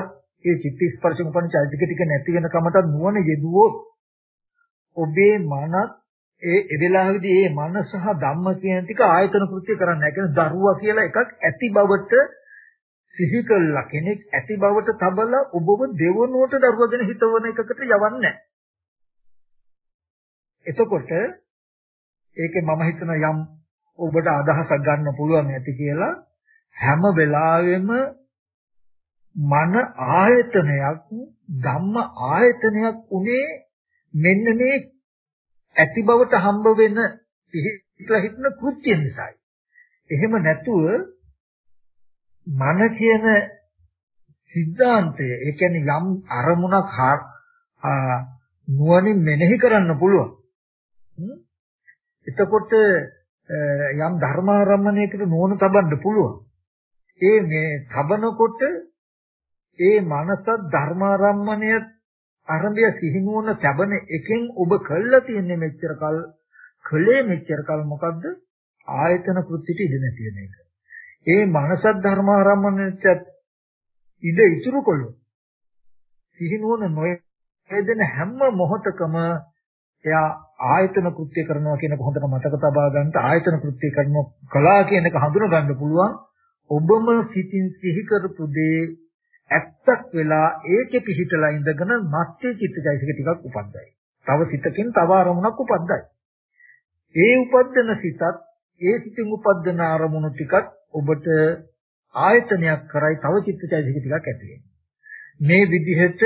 ඒ චිත්ත ස්පර්ශයෙන් උපන්න චෛතසික ටික නැති වෙන කමට නුවණ යෙදුවොත් ඔබේ මනත් ඒ එදෙලාවේදී ඒ මන සහ ධම්ම කියන ටික ආයතන කෘත්‍ය කරන්නේ නැහැ. කියන්නේ දරුවා කියලා එකක් ඇති බවට සිහි කළා කෙනෙක් ඇති බවට තබලා ඔබව දෙවනුවට දරුවගෙන හිතවන එකකට යවන්නේ නැහැ. එතකොට ඒකේ මම හිතන යම් ඔබට අදහසක් ගන්න පුළුවන් ඇති කියලා හැම වෙලාවෙම මන ආයතනයක් ධම්ම ආයතනයක් උනේ මෙන්න මේ ඇති බවට හම්බ වෙන පිහිట్లా හිතන කෘත්‍ය නිසායි. එහෙම නැතුව මන කියන සිද්ධාන්තය ඒ කියන්නේ යම් අරමුණක් නුවණින් මෙනෙහි කරන්න පුළුවන්. එතකොට යම් ධර්මාරම්මණයකට නුවණ තබන්න පුළුවන්. ඒ මේ තබනකොට ඒ මනසත් ධර්මාරම්මණය අරඹය සිහිනුවන තබන එකෙන් ඔබ කළා තියන්නේ මෙච්චර කල් කලේ මෙච්චර කල් මොකද්ද ආයතන කෘත්‍යිට ඉඳ නැති වෙන එක. ඒ මනසත් ධර්මාරම්මණයට ඉඳ ඉතුරු කොළොත් සිහිනුවන නොයදෙන හැම මොහොතකම එයා ආයතන කෘත්‍ය කරනවා කියන එක හොඳට මතක තබා ගන්නට ආයතන කෘත්‍ය කරනවා කලා කියන එක හඳුන ගන්න පුළුවන් ඔබම සිතින් සිහි කරපු දේ ඇත්තක් වෙලා ඒකේ පිහිටලා ඉඳගෙන මත්යේ චිත්තජයසික ටිකක් උපද්දයි. තව සිතකින් තව අරමුණක් උපද්දයි. ඒ උපද්දන සිතත් ඒ සිතින් උපද්දන අරමුණු ටිකත් ඔබට ආයතනයක් කරයි තව චිත්තචෛතසික ටිකක් ඇති මේ විදිහට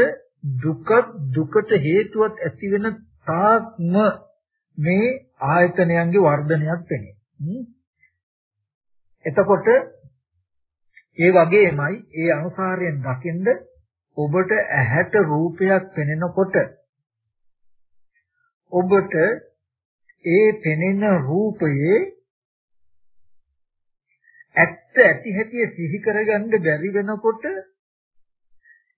දුක දුකට හේතුවක් ඇති වෙන තාක්ම මේ ආයතනයන්ගේ වර්ධනයක් වෙන්නේ. එතකොට ඒ වගේමයි ඒ අනුසාරයෙන් දකින්ද ඔබට ඇහැට රූපයක් පෙනෙනකොට ඔබට ඒ පෙනෙන රූපයේ ඇත්ත ඇති හැටි සිහි කරගන්න බැරි වෙනකොට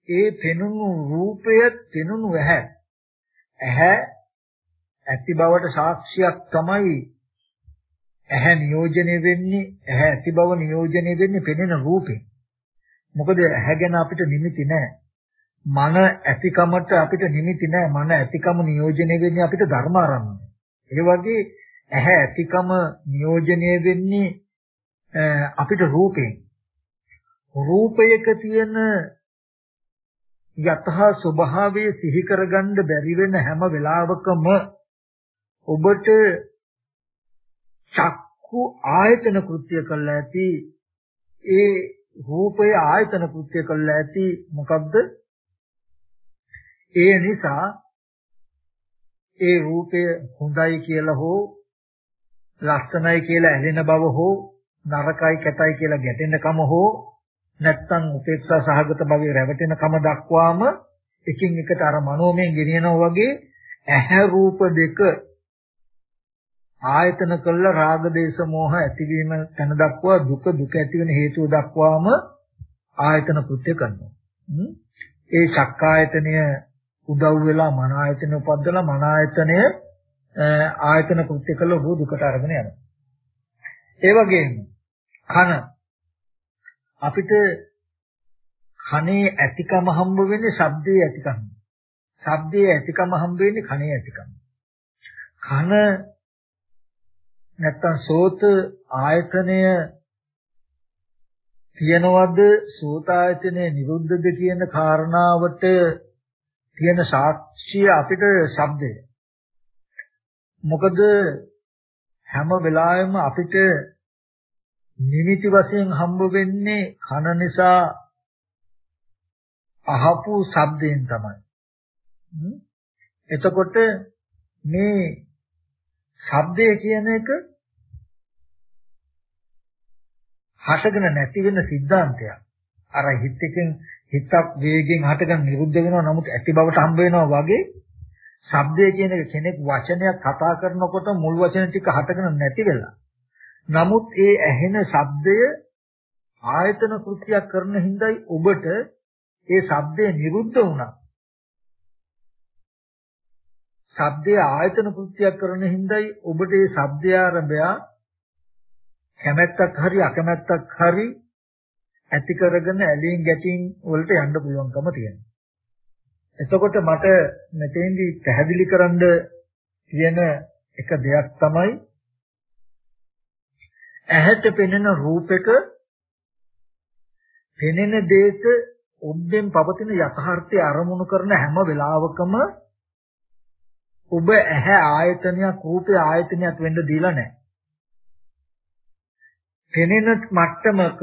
ඒ පෙනුණු රූපය පෙනුණු ඇහැ ඇහැ ඇති බවට සාක්ෂියක් තමයි ඇහැ නියෝජනය වෙන්නේ ඇහැ ඇති බව නියෝජනය වෙන්නේ පෙනෙන රූපේ මොකද ඇහැ ගැන අපිට නිමිති නැහැ මන ඇතිකමට අපිට නිමිති නැහැ. මන ඇතිකම නියෝජනය වෙන්නේ අපිට ධර්ම ආරම්භය. ඒ වගේ ඇහැ ඇතිකම නියෝජනය වෙන්නේ අපිට රූපයෙන්. රූපයක තියෙන යතහ ස්වභාවය සිහි කරගන්න බැරි වෙන හැම වෙලාවකම ඔබට චක්කු ආයතන කෘත්‍ය කළා ඇති ඒ රූපය ආයතන කෘත්‍ය කළා ඇති මොකක්ද ඒ නිසා ඒ රූපය හොඳයි කියලා හෝ ලස්සනයි කියලා ඇලෙන බව හෝ නරකයි කැතයි කියලා ගැටෙන කම හෝ නැත්තම් උපේක්ෂා සහගත භවයේ රැවටෙන කම දක්වාම එකින් එකට අර මනෝමයෙන් ගෙනියනවා වගේ ඇහැ රූප දෙක ආයතන කළ රාග දේශ මොහ ඇතිවීම තන දක්වා දුක දුක ඇති වෙන හේතුව දක්වාම ආයතන කෘත්‍ය කරනවා. ඒ චක්කායතනය උදව් වෙලා මන ආයතන උපද්දලා මන ආයතනය ආයතන කෘත්‍ය කළ රූ දුකට අරගෙන යනවා. ඒ වගේම කන අපිට කනේ ඇතිකම හම්බ වෙන්නේ ශබ්දයේ ඇතිකම. ශබ්දයේ ඇතිකම හම්බ වෙන්නේ කනේ ඇතිකම. කන නැත්තම් සෝත ආයතනය තියනවද සෝත ආයතනය නිරුද්ධද කියන කාරණාවට තියෙන සාක්ෂිය අපිට ශබ්දය. මොකද හැම වෙලාවෙම අපිට නිමිති වශයෙන් හම්බ වෙන්නේ කන නිසා අහපු ශබ්දයෙන් තමයි. එතකොට මේ ශබ්දය කියන එක හටගෙන නැති වෙන સિદ્ધාන්තයක්. අර හිතකින් හිතක් වේගෙන් හටගෙන නිරුද්ධ වෙනවා නමුත් ඇති බවට හම්බ වෙනවා වගේ ශබ්දය කියන එක කෙනෙක් වචනයක් කතා කරනකොට මුල් වචන ටික හටගෙන නැති වෙලා නමුත් ඒ ඇහෙන ශබ්දය ආයතන කෘත්‍යයක් කරන හින්දායි ඔබට ඒ ශබ්දය නිරුද්ධ වුණා. ශබ්දයේ ආයතන කෘත්‍යයක් කරන හින්දායි ඔබට මේ ශබ්දය ආරම්භය කැමැත්තක් හරි අකමැත්තක් හරි ඇති කරගෙන ඇලීම් ගැටීම් වලට යන්න පුළුවන්කම තියෙනවා. එතකොට මට මෙතෙන්දි පැහැදිලි කරන්න තියෙන එක දෙයක් තමයි ඇහැට පෙනෙන රූපක පෙනෙන දේක ඔබෙන් පවතින යථාර්ථය අරමුණු කරන හැම වෙලාවකම ඔබ ඇහැ ආයතනයක් රූපේ ආයතනයක් වෙන්න දීලා නැහැ. පෙනෙන මට්ටමක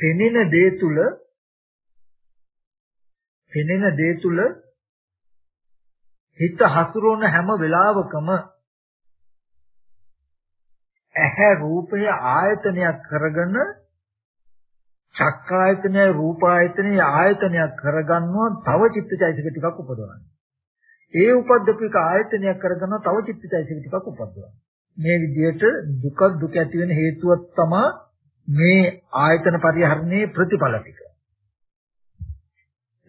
පෙනෙන දේ තුල පෙනෙන දේ තුල හිත හසුරවන හැම වෙලාවකම ඇහැ රූපය ආයතනයක් කරගෙන චක්කායතනය රූපායතනය ආයතනයක් කරගන්නවා තව චිත්තචෛතසික ටිකක් උපදවනවා. ඒ උපද්දපික ආයතනයක් කරගෙන තව චිත්තචෛතසික ටිකක් උපද්දවනවා. මේ විදිහට දුක දුක ඇති වෙන හේතුවක් තමයි මේ ආයතන පරිහරණයේ ප්‍රතිඵල ටික.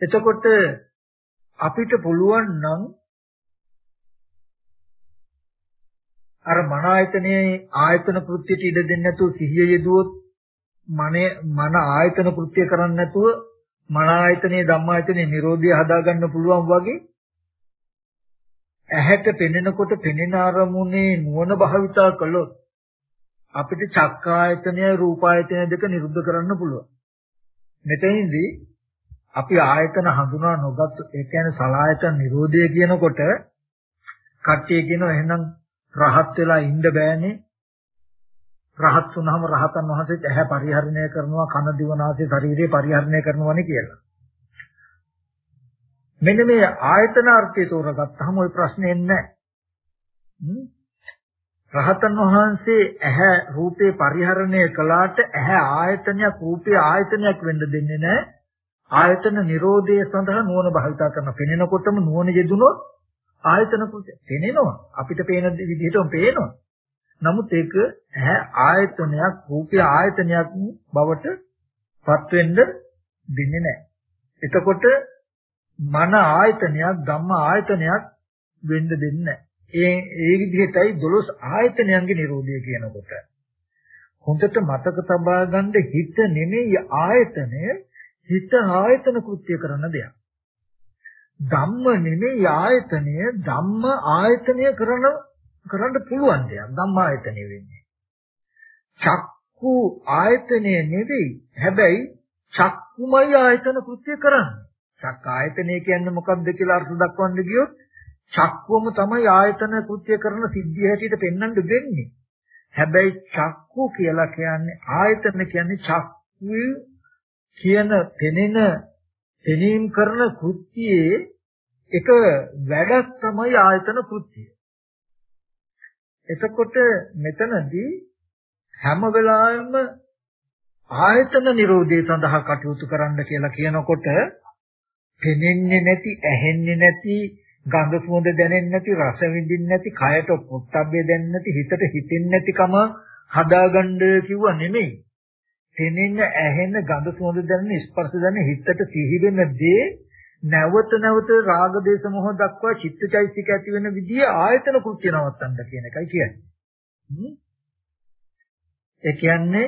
එතකොට අපිට පුළුවන් නම් අර මන ආයතනයේ ආයතන කෘත්‍යයට ඉඩ දෙන්නේ නැතුව සිහිය යෙදුවොත් මනේ මන ආයතන කෘත්‍ය කරන්නේ නැතුව මන ආයතනයේ ධම්මායතනයේ Nirodha හදාගන්න පුළුවන් වගේ ඇහැට පෙනෙනකොට පෙනෙන අරමුණේ නුවණ භාවිතා කළොත් අපිට චක්කායතනය රූපායතනය දෙක නිරුද්ධ කරන්න පුළුවන්. මෙතෙන්දී අපි ආයතන හඳුනා නොගත් ඒ කියන්නේ සලායතන නිරෝධය කියනකොට කට්ටිය කියනවා එහෙනම් රහත් වෙලා ඉන්න බෑනේ. රහත් වුණාම රහතන් වහන්සේත් ඇහැ පරිහරණය කරනවා කන දිව නාසය ශරීරය පරිහරණය කරනවානේ කියලා. මෙන්න මේ ආයතන අර්ථය තෝරගත්තාම ওই ප්‍රශ්නේ එන්නේ රහතන් වහන්සේ ඇහැ රූපේ පරිහරණය කළාට ඇහැ ආයතනයක් රූපේ ආයතනයක් වෙන්න දෙන්නේ නැහැ. ආයතන නිරෝධය සඳහා නුවණ භාවිතා කරන පෙනෙනකොටම නුවණ යෙදුනොත් ආයතන කුත පෙනෙනවා. අපිට පේන විදිහටම පේනවා. නමුත් ඒක ඇහැ ආයතනයක් රූපේ ආයතනයක් බවට පත් වෙන්න දෙන්නේ නැහැ. එතකොට මන ආයතනයක් ධම්ම ආයතනයක් වෙන්න දෙන්නේ ඒ ඒ විදිහටයි 12 ආයතනයන්ගේ Nirodha කියනකොට හොඳට මතක තබා ගන්න හිත නෙමෙයි ආයතනය හිත ආයතන කෘත්‍ය කරන දෙයක් ධම්ම නෙමෙයි ආයතනය ධම්ම ආයතනය කරන කරන්න පුළුවන් දෙයක් ධම්ම ආයතනය වෙන්නේ. චක්කු ආයතනය නෙවෙයි හැබැයි චක්කුමයි ආයතන කෘත්‍ය කරන්නේ. චක්ක ආයතනය කියන්නේ මොකක්ද කියලා අර්ථ දක්වන්න ගියොත් චක්කුවම තමයි ආයතන කෘත්‍ය කරන සිද්ධිය හැටියට පෙන්වන්න දෙන්නේ. හැබැයි චක්කු කියලා කියන්නේ ආයතන කියන්නේ චක්කු කියන පෙනෙන පෙනීම කරන කෘත්‍යයේ එක වැඩක් තමයි ආයතන කෘත්‍යය. එතකොට මෙතනදී හැම වෙලාවෙම ආයතන නිරෝධය සඳහා කටයුතු කරන්න කියලා කියනකොට පෙනෙන්නේ නැති, ඇහෙන්නේ නැති, ගඳ සුවඳ දැනෙන්නේ නැති, රස විඳින්නේ නැති, කයට පොට්ටබ්බේ දැනෙන්නේ නැති, හිතට හිතෙන්නේ නැතිකම හදාගන්න කිව්වා නෙමෙයි. පෙනෙන, ඇහෙන, ගඳ සුවඳ දැනෙන, ස්පර්ශ දැනෙන, හිතට සිහි වෙන දේ නැවත නැවත රාග දේශ මොහ දක්වා චිත්තචෛසික ඇති වෙන විදිය ආයතන කෘත්‍ය නවත්තන්න කියන එකයි කියන්නේ. ඒ කියන්නේ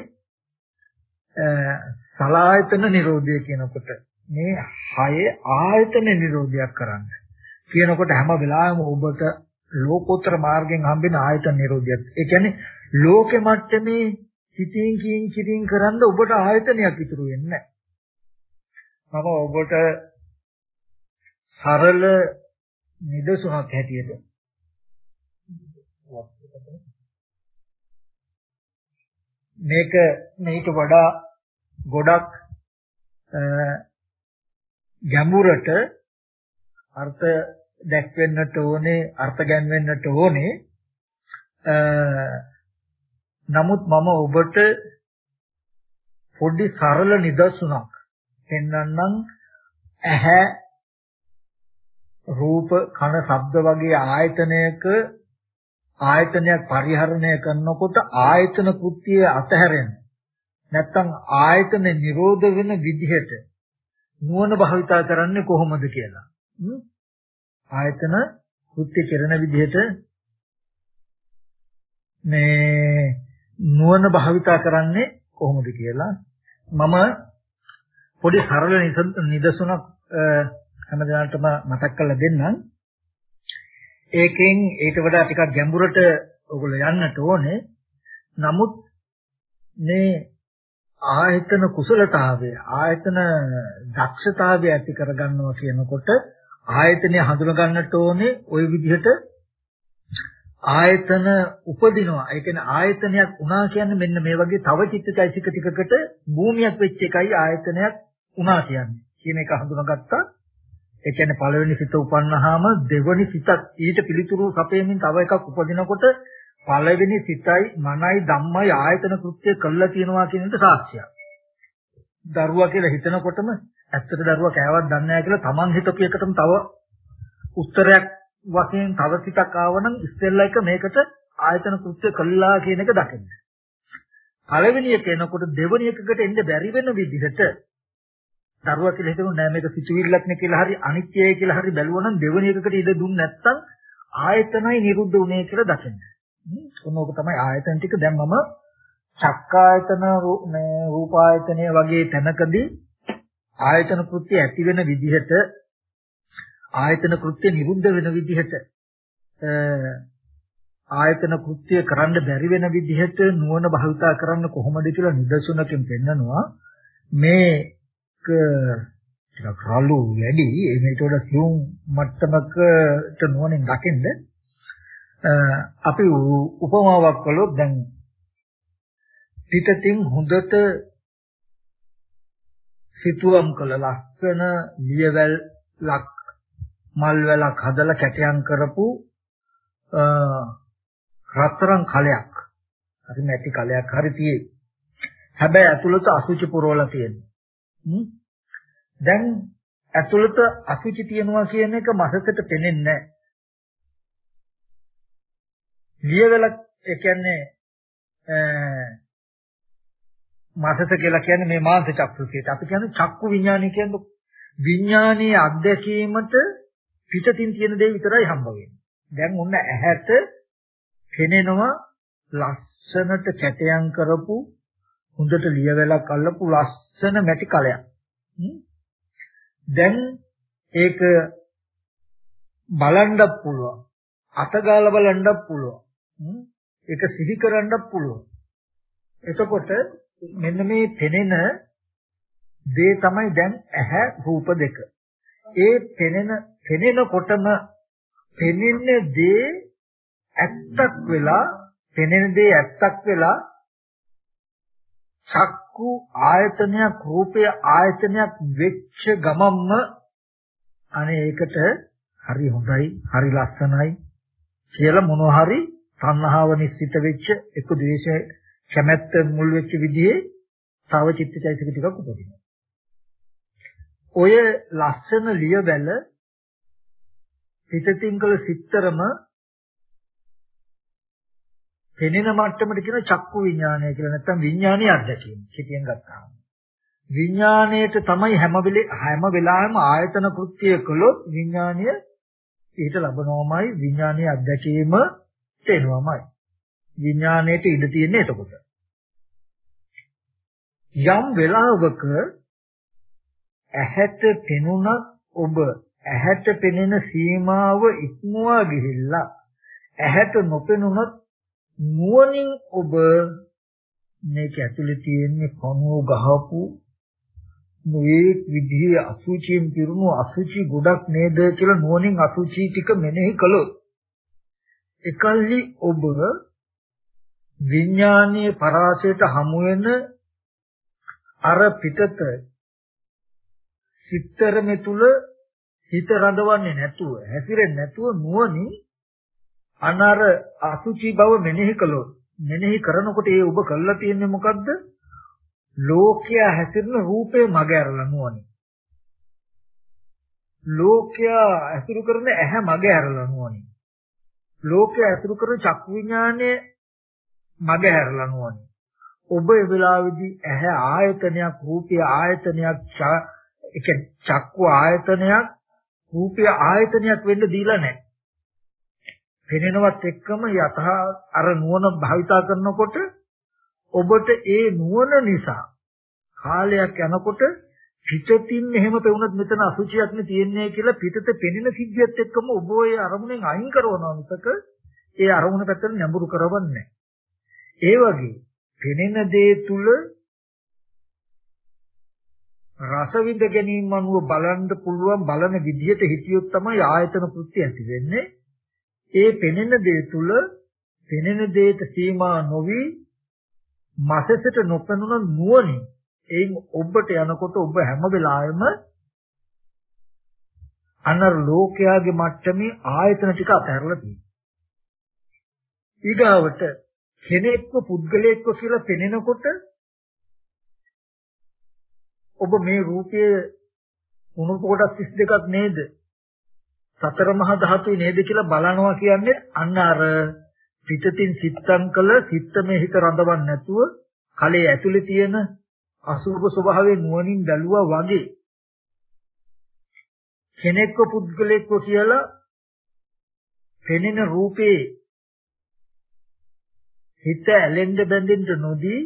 සලායතන නිරෝධය කියනකොට මේ හය ආයතන නිරෝධයක් කරන්න. කියනකොට හැම වෙලාවෙම ඔබට ලෝකෝත්තර මාර්ගයෙන් හම්බෙන ආයතන නිරෝධයක්. ඒ කියන්නේ ලෝකෙ මට්ටමේ සිතින් කියින් කියින් කරන්න ඔබට ආයතනයක් ඉතුරු වෙන්නේ නැහැ. මම ඔබට සරල නිදසුනක් හැටියට මේක මේක වඩා ගොඩක් ගැඹුරට අර්ථ දැක්වෙන්නට ඕනේ අර්ථ ගැන්වෙන්නට ඕනේ නමුත් මම ඔබට පොඩි සරල නිදසුනක් පෙන්වන්නම්. ඇහැ රූප කන ශබ්ද වගේ ආයතනයක ආයතනයක් පරිහරණය කරනකොට ආයතන කෘත්‍යය අතහැරෙන නැත්තම් ආයතන නිරෝධ වෙන විදිහට නුවණ භාවිතා කරන්නේ කොහොමද කියලා. ආයතන කෘත්‍ය කරන විදිහට මේ නුවණ භාවිතා කරන්නේ කොහොමද කියලා මම පොඩි සරල නිදසුනක් හැමදාටම මතක් කරලා දෙන්නම්. ඒකෙන් ඊට වඩා ටිකක් ගැඹුරට ඔයගොල්ලෝ යන්නට ඕනේ. නමුත් මේ ආයතන කුසලතාවය ආයතන දක්ෂතාවය ඇති කරගන්නවා කියනකොට ආයතනය හඳුන ගන්නට ඕනේ ওই විදිහට ආයතන උපදිනවා. ඒ කියන්නේ ආයතනයක් වුණා කියන්නේ මෙන්න මේ වගේ තව චිත්තචෛසික ටිකකට භූමියක් වෙච්ච එකයි ආයතනයක් වුණා කියන්නේ. කියන එක හඳුනාගත්තා. ඒ කියන්නේ පළවෙනි සිත උපන්නාම දෙවෙනි සිතත් ඊට පිළිතුරු සපයමින් තව එකක් උපදිනකොට පළවෙනි සිතයි මනයි ධම්මයි ආයතන කෘත්‍ය කළා කියනවා කියන එක සාක්ෂියක්. දරුවා කියලා හිතනකොටම ඇත්තට දරුවා කෑවක් දන්නේ නැහැ කියලා Taman හිතපු එකටම තව උත්තරයක් වශයෙන් තව සිතක් ආවනම් ඉස්සෙල්ලා එක මේකට ආයතන කෘත්‍ය කළා කියන එක දකින්න. පළවෙනි එක එනකොට දෙවෙනි එකකට එන්න බැරි වෙන විදිහට දරුවා කියලා හිතමු නෑ මේක සිතුවිල්ලක් නේ කියලා හරි අනිත්‍යයි කියලා හරි බැලුවනම් දෙවෙනි එකකට ඉඩ දුන්නේ නැත්නම් ආයතනයි නිරුද්ධ වුණේ කියලා දකින්න. මොනෝක තමයි ආයතන ටික දැන් මම චක්කායතන මේ රූපායතනය වගේ තැනකදී ආයතන කෘත්‍ය ඇති වෙන විදිහට ආයතන කෘත්‍ය නිරුද්ධ වෙන විදිහට ආයතන කෘත්‍ය කරන්න බැරි වෙන විදිහට නුවණ භාවිතා කරන්න කොහොමද කියලා නිදසුනකින් පෙන්නනවා. මේ ටිකක් රළු වැඩි මේකට වඩා සියුම් මට්ටමකට නුවණින් දකින්න අපි උපමාවක් කළොත් දැන් පිටතින් හොඳට සිතුවම් කළ ලස්සන ලියවැල් ලක් මල් වැලක් හදලා කැටයම් කරපු රත්තරන් කලයක් හරි මැටි කලයක් හරි තියෙයි හැබැයි ඇතුළත අසුචි පුරවලා තියෙනවා දැන් ඇතුළත අසුචි තියනවා කියන එක මසකට පෙනෙන්නේ නැහැ. ලියවල ඒ කියන්නේ මාසත කියලා කියන්නේ මේ මාංශ චක්කුසියට. අපි කියන්නේ චක්කු විඥානය කියන්නේ විඥානීය අත්දැකීමට පිටතින් තියෙන දේ විතරයි හම්බ වෙන්නේ. දැන් ඔන්න ඇහැට පෙනෙනවා ලස්සනට කැටයම් කරපු හොඳට ලියවැලක් අල්ලපු ලස්සන මැටි කලයක්. දැන් ඒක බලන්නත් පුළුවන්. අතගාලා බලන්නත් පුළුවන්. ඒක සිහි කරන්නත් පුළුවන්. එතකොට මෙන්න මේ පෙනෙන දේ තමයි දැන් ඇහැ රූප දෙක. ඒ පෙනෙන පෙනෙනකොටම පෙනෙන දේ ඇත්තක් වෙලා පෙනෙන දේ ඇත්තක් වෙලා චක්කු ආයතනයක් රූපය ආයතනයක් වෙච්ච ගමම්ම අනේ ඒකට හරි හොඳයි හරි ලස්සනයි කියලා මොනවා හරි තණ්හාව නිස්සිත වෙච්ච එක ද්වේෂය කැමැත්ත මුල් වෙච්ච විදිහේ තව චිත්තචෛතසික ටිකක් උපදිනවා. ඔය ලස්සන ලියවැල පිටතින් කළ සිත්තරම පෙනෙන මට්ටමට කියන චක්කු විඥානය කියලා නැත්නම් විඥානීය අත්දැකීම. සිටියෙන් ගත්තාම. විඥාණයට තමයි හැම වෙලේ හැම වෙලාවෙම ආයතන කෘත්‍ය කළොත් විඥානීය ඊට ලබනවමයි විඥානීය අත්දැකීම තේනවමයි. විඥාණයට ඉඩ තියෙන්නේ එතකොට. යම් වෙලාවක ඇහැට පෙනුනත් ඔබ ඇහැට පෙනෙන සීමාව ඉක්මවා ගිහිල්ලා ඇහැට නොපෙනුනත් නුවණින් ඔබ මේක ඇතුලේ තියෙන්නේ කණුව ගහපු මේ විදිහේ අසුචියෙන් පිරුණු අසුචි ගොඩක් නේද කියලා නුවණින් අසුචි ටික මෙනෙහි කළොත් එකල්ලි ඔබ විඥානීය පරාසයට හමු වෙන අර පිටත සිත්තරමෙ තුල හිත රඳවන්නේ නැතුව හැසිරෙන්නේ නැතුව නුවණින් අනර අසුචි බව මෙනෙහි කළොත් මෙනෙහි කරනකොට ඒ ඔබ කළා තියෙන්නේ මොකද්ද? ලෝකයා හැසිරෙන රූපේ මග ඇරලා නුවණින්. ලෝකයා ඇසුරු කරන ඇහැ මග ඇරලා නුවණින්. ලෝකයා ඇසුරු කරන චක්කු විඥානයේ මග ඇරලා නුවණින්. ඔබ ඒ වෙලාවේදී ඇහැ ආයතනයක් රූපය ආයතනයක් ඒ චක්කු ආයතනයක් රූපය ආයතනයක් වෙන්න දීලා නැහැ. පෙනෙනවත් එක්කම යතහ අර නුවණ භාවිතා කරනකොට ඔබට ඒ නුවණ නිසා කාලයක් යනකොට පිටතින් එහෙම පෙවුනත් මෙතන අසුචියක් නේ තියෙන්නේ කියලා පිටත පෙනෙන සිද්ධියත් එක්කම ඔබ ඒ අරමුණෙන් අයින් කරනවා මිසක ඒ අරමුණ පැත්තට නැඹුරු කරවන්නේ ඒ වගේ පෙනෙන දේ තුල රස විඳ ගැනීම අනුව බලන්න පුළුවන් බලන විදිහට හිතියොත් තමයි ආයතන කෘත්‍ය ඇති වෙන්නේ. ඒ පෙනෙන දේ තුල පෙනෙන දේට සීමා නොවි මාසෙසට නොපෙනුන නුවණින් එයින් ඔබට යනකොට ඔබ හැම වෙලාවෙම අනර ලෝකයාගේ මට්ටමේ ආයතන ටික අතහැරලා තියෙනවා. ඊගාවට කෙනෙක්ව පුද්ගලයෙක්ව කියලා පෙනෙනකොට ඔබ මේ රූපයේ උණු කොටස් 32ක් නේද? සතර මහා ධාතුයි නේද කියලා බලනවා කියන්නේ අන්න අර පිටතින් සිත්තම් කළ සිත්තමේ හිත රඳවන්නේ නැතුව කලේ ඇතුලේ තියෙන අසුභ ස්වභාවයේ නුවණින් බැලුවා වගේ කෙනෙක්ව පුද්ගලෙක්ව කියලා පෙනෙන රූපේ හිත ඇලෙන්න බැඳෙන්න නොදී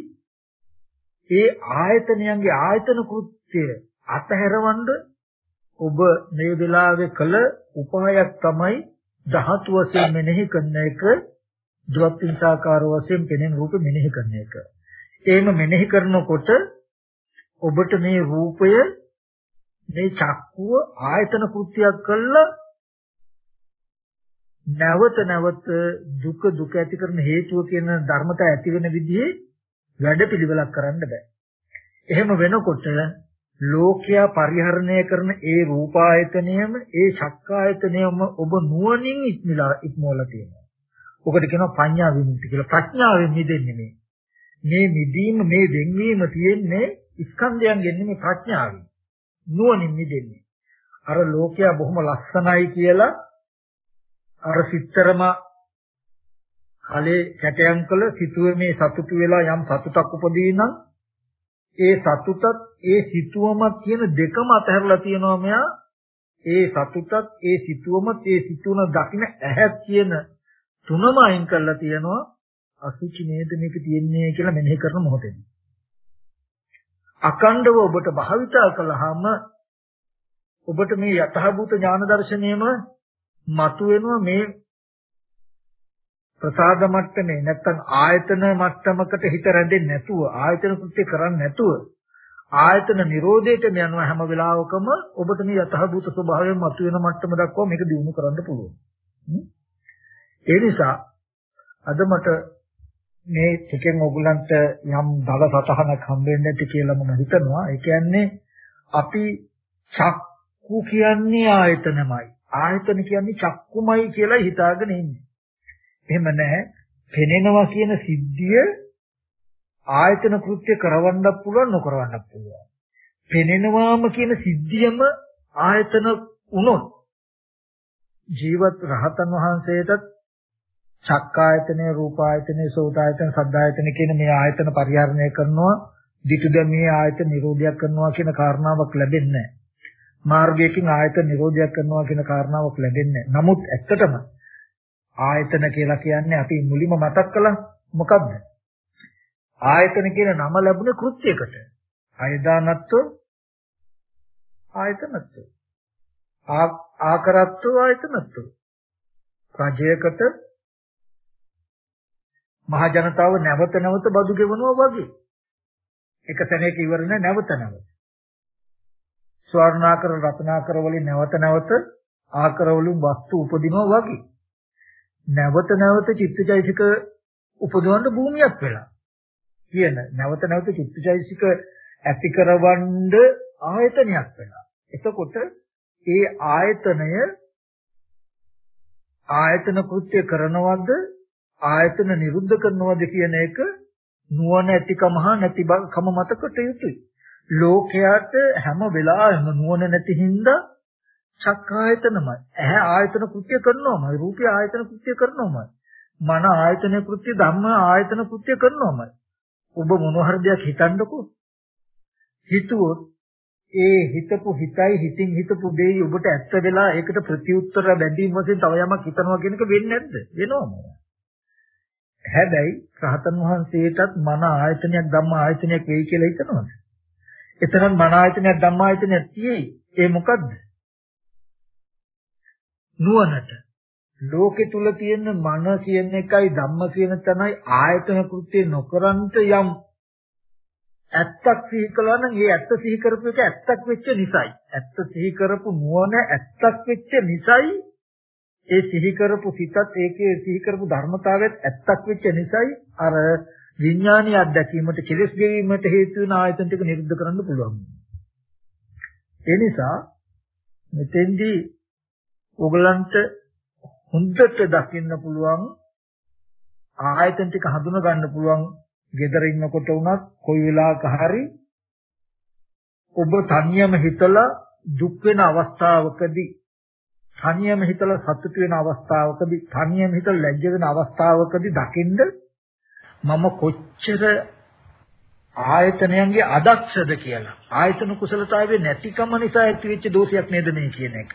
ඒ ආයතනයන්ගේ ආයතන කෘත්‍ය අතහැරවන්න ඔබ මේ වෙලාවේ කළ උපායක් තමයි ධාතු වශයෙන් මෙනෙහි කරන එක ද්වත්ින්සාකාර වශයෙන් පෙනෙන රූප මෙනෙහි කරන එක. එහෙම මෙනෙහි කරනකොට ඔබට මේ රූපය මේ චක්කුව ආයතන කෘත්‍යයක් කළා නැවත නැවත දුක දුක ඇති කරන හේතුව කියන ධර්මතා ඇති වෙන විදිහේ වැඩපිළිවෙලක් කරන්න බෑ. එහෙම වෙනකොට ලෝකයා පරිහරණය කරන ඒ රූපායතනයම ඒ චක්කායතනයම ඔබ නුවණින් ඉක්මලා ඉක්මවලා තියෙනවා. ඔකට කියනවා පඤ්ඤා විමුක්ති කියලා. ප්‍රඥාවෙන් මිදෙන්නේ මේ. මේ මිදීම මේ වෙන්වීම තියෙන්නේ ස්කන්ධයන්ගෙන් නෙමෙයි ප්‍රඥාවෙන්. නුවණින් මිදෙන්නේ. අර ලෝකයා බොහොම ලස්සනයි කියලා අර සිත්තරම කලේ කැටයන් කළ සිතුවේ මේ සතුටු වෙලා යම් සතුටක් උපදී නම් ඒ සතුටත් ඒ සිතුවමත් කියන දෙකම අතහැරලා තියෙනවා මෙයා. ඒ සතුටත් ඒ සිතුවමත් ඒ සිතුන දකින්න ඇහත් කියන තුනම අයින් කරලා තියෙනවා. අසුචි නේද මේක තියන්නේ කියලා මෙනෙහි කරන මොහොතේදී අකණ්ඩව ඔබට භාවිතා කළාම ඔබට මේ යථාභූත ඥාන දර්ශනයම මතුවෙනවා මේ ප්‍රසාද මට්ටමේ නැත්තම් ආයතන මට්ටමකට හිත රැඳෙන්නේ නැතුව ආයතන කෘත්‍ය කරන්නේ නැතුව ආයතන නිරෝධයට යනවා හැම වෙලාවකම ඔබට මේ යථාභූත ස්වභාවයෙන් මතුවෙන මට්ටම දක්වා මේක දිනු කරන්න පුළුවන්. ඒ නිසා අද මට මේ ටිකෙන් ඔයගලන්ට යම් දල සතහනක් හම්බෙන්නේ නැති කියලා මම හිතනවා. ඒ කියන්නේ අපි චක්කු කියන්නේ ආයතනමයි. ආයතන කියන්නේ චක්කුමයි කියලා හිතාගෙන ඉන්නේ. එහෙම නැහැ. පෙනෙනවා කියන සිද්ධිය ආයතන කෘත්‍ය කරවන්නත් පුළුවන් නොකරවන්නත් පුළුවන්. පෙනෙනවාම කියන සිද්ධියම ආයතන වුණොත් ජීවත් රහතන් වහන්සේටත් චක්කායතනය රූපායතනය සෝතායතන සද්දායතන කියන මේ ආයතන පරිහරණය කරනවා ditthුද මේ ආයතන නිරෝධයක් කරනවා කියන කාරණාවක් ලැබෙන්නේ මාර්ගයකින් ආයතන නිරෝධයක් කරනවා කියන කාරණාවක් ලැබෙන්නේ නමුත් ඇත්තටම ආයතන කියලා කියන්නේ අපි මුලින්ම මතක් කළා මොකද්ද? ආයතන කියන නම ලැබුණේ කෘත්‍යයකට. ආයදානත්ව ආයතනත්ව. ආකරත්ව ආයතනත්ව. රජයකට මහ ජනතාව නැවත නැවත බදු ගෙවනවා වගේ. එක තැනක ඉවර නැවත නැවත. ස්වර්ණාකර රත්නාකර වලින් නැවත නැවත ආකර වලින් වස්තු උපදිනවා වගේ. නැවත නැවත චිත්තචෛසික උපදවන්න භූමියක් වෙලා. කියන නැවත නැවත චිත්තචෛසික ඇති කරවන්න ආයතනයක් වෙලා. එතකොට ඒ ආයතනය ආයතන කෘත්‍ය කරනවද ආයතන නිරුද්ධ කරනවද කියන එක නුවණ ඇතිකම හා නැතිකම මතකට යුතුයි. ලෝකයට හැම වෙලාවෙම නුවණ නැති හින්දා චක්කායතනමයි. ඇහැ ආයතන කෘත්‍ය කරනවමයි. රූපය ආයතන කෘත්‍ය කරනවමයි. මන ආයතන කෘත්‍ය ධම්ම ආයතන කෘත්‍ය කරනවමයි. ඔබ මොන හරි දෙයක් හිතන්නකෝ. හිතුවොත් ඒ හිතපු හිතයි හිතින් හිතපු දෙයි ඔබට ඇත්ත වෙලා ඒකට ප්‍රතිඋත්තර බැඳීම් වශයෙන් තව යමක් හිතනවා කියන එක වෙන්නේ නැද්ද? වෙනවම. හැබැයි රහතන් වහන්සේටත් මන ආයතනයක් ධම්ම ආයතනයක් වෙයි කියලා හිතනවද? එතරම් මන ආයතනයක් ධම්ම ආයතනයක් තියෙයි. ඒ මොකද්ද? නුවණට. ලෝකෙ තුල තියෙන මන කියන එකයි ධම්ම කියන තැනයි ආයතන කෘත්‍ය නොකරන්ට යම් ඇත්තක් සිහි කළා නම් ඒ ඇත්ත සිහි කරපු එක ඇත්තක් වෙච්ච නිසායි. ඇත්ත සිහි කරපු නුවණ ඇත්තක් වෙච්ච නිසායි. ඒ සිහි කරපු සිතත් ඒකේ සිහි කරපු ධර්මතාවයත් ඇත්තක් වෙච්ච නිසායි. අර විඥානීය අත්දැකීමට කෙලෙස් ගෙවීමට හේතු වෙන ආයතන ටික නිරුද්ධ කරන්න පුළුවන්. ඒ නිසා මෙතෙන්දී ඕගලන්ට හොඳට දකින්න පුළුවන් ආයතන ටික හඳුනා ගන්න පුළුවන් gedara ඉන්නකොට උනත් කොයි වෙලාවක හරි ඔබ තනියම හිතලා දුක් වෙන අවස්ථාවකදී තනියම හිතලා සතුට වෙන අවස්ථාවකදී තනියම හිතලා ලැජ්ජ වෙන අවස්ථාවකදී දකින්ද මම කොච්චර ආයතනයන්ගේ අදක්ෂද කියලා. ආයතන කුසලතාවයේ නැතිකම නිසා ඇතිවෙච්ච දෝෂයක් නේද මේ කියන එක?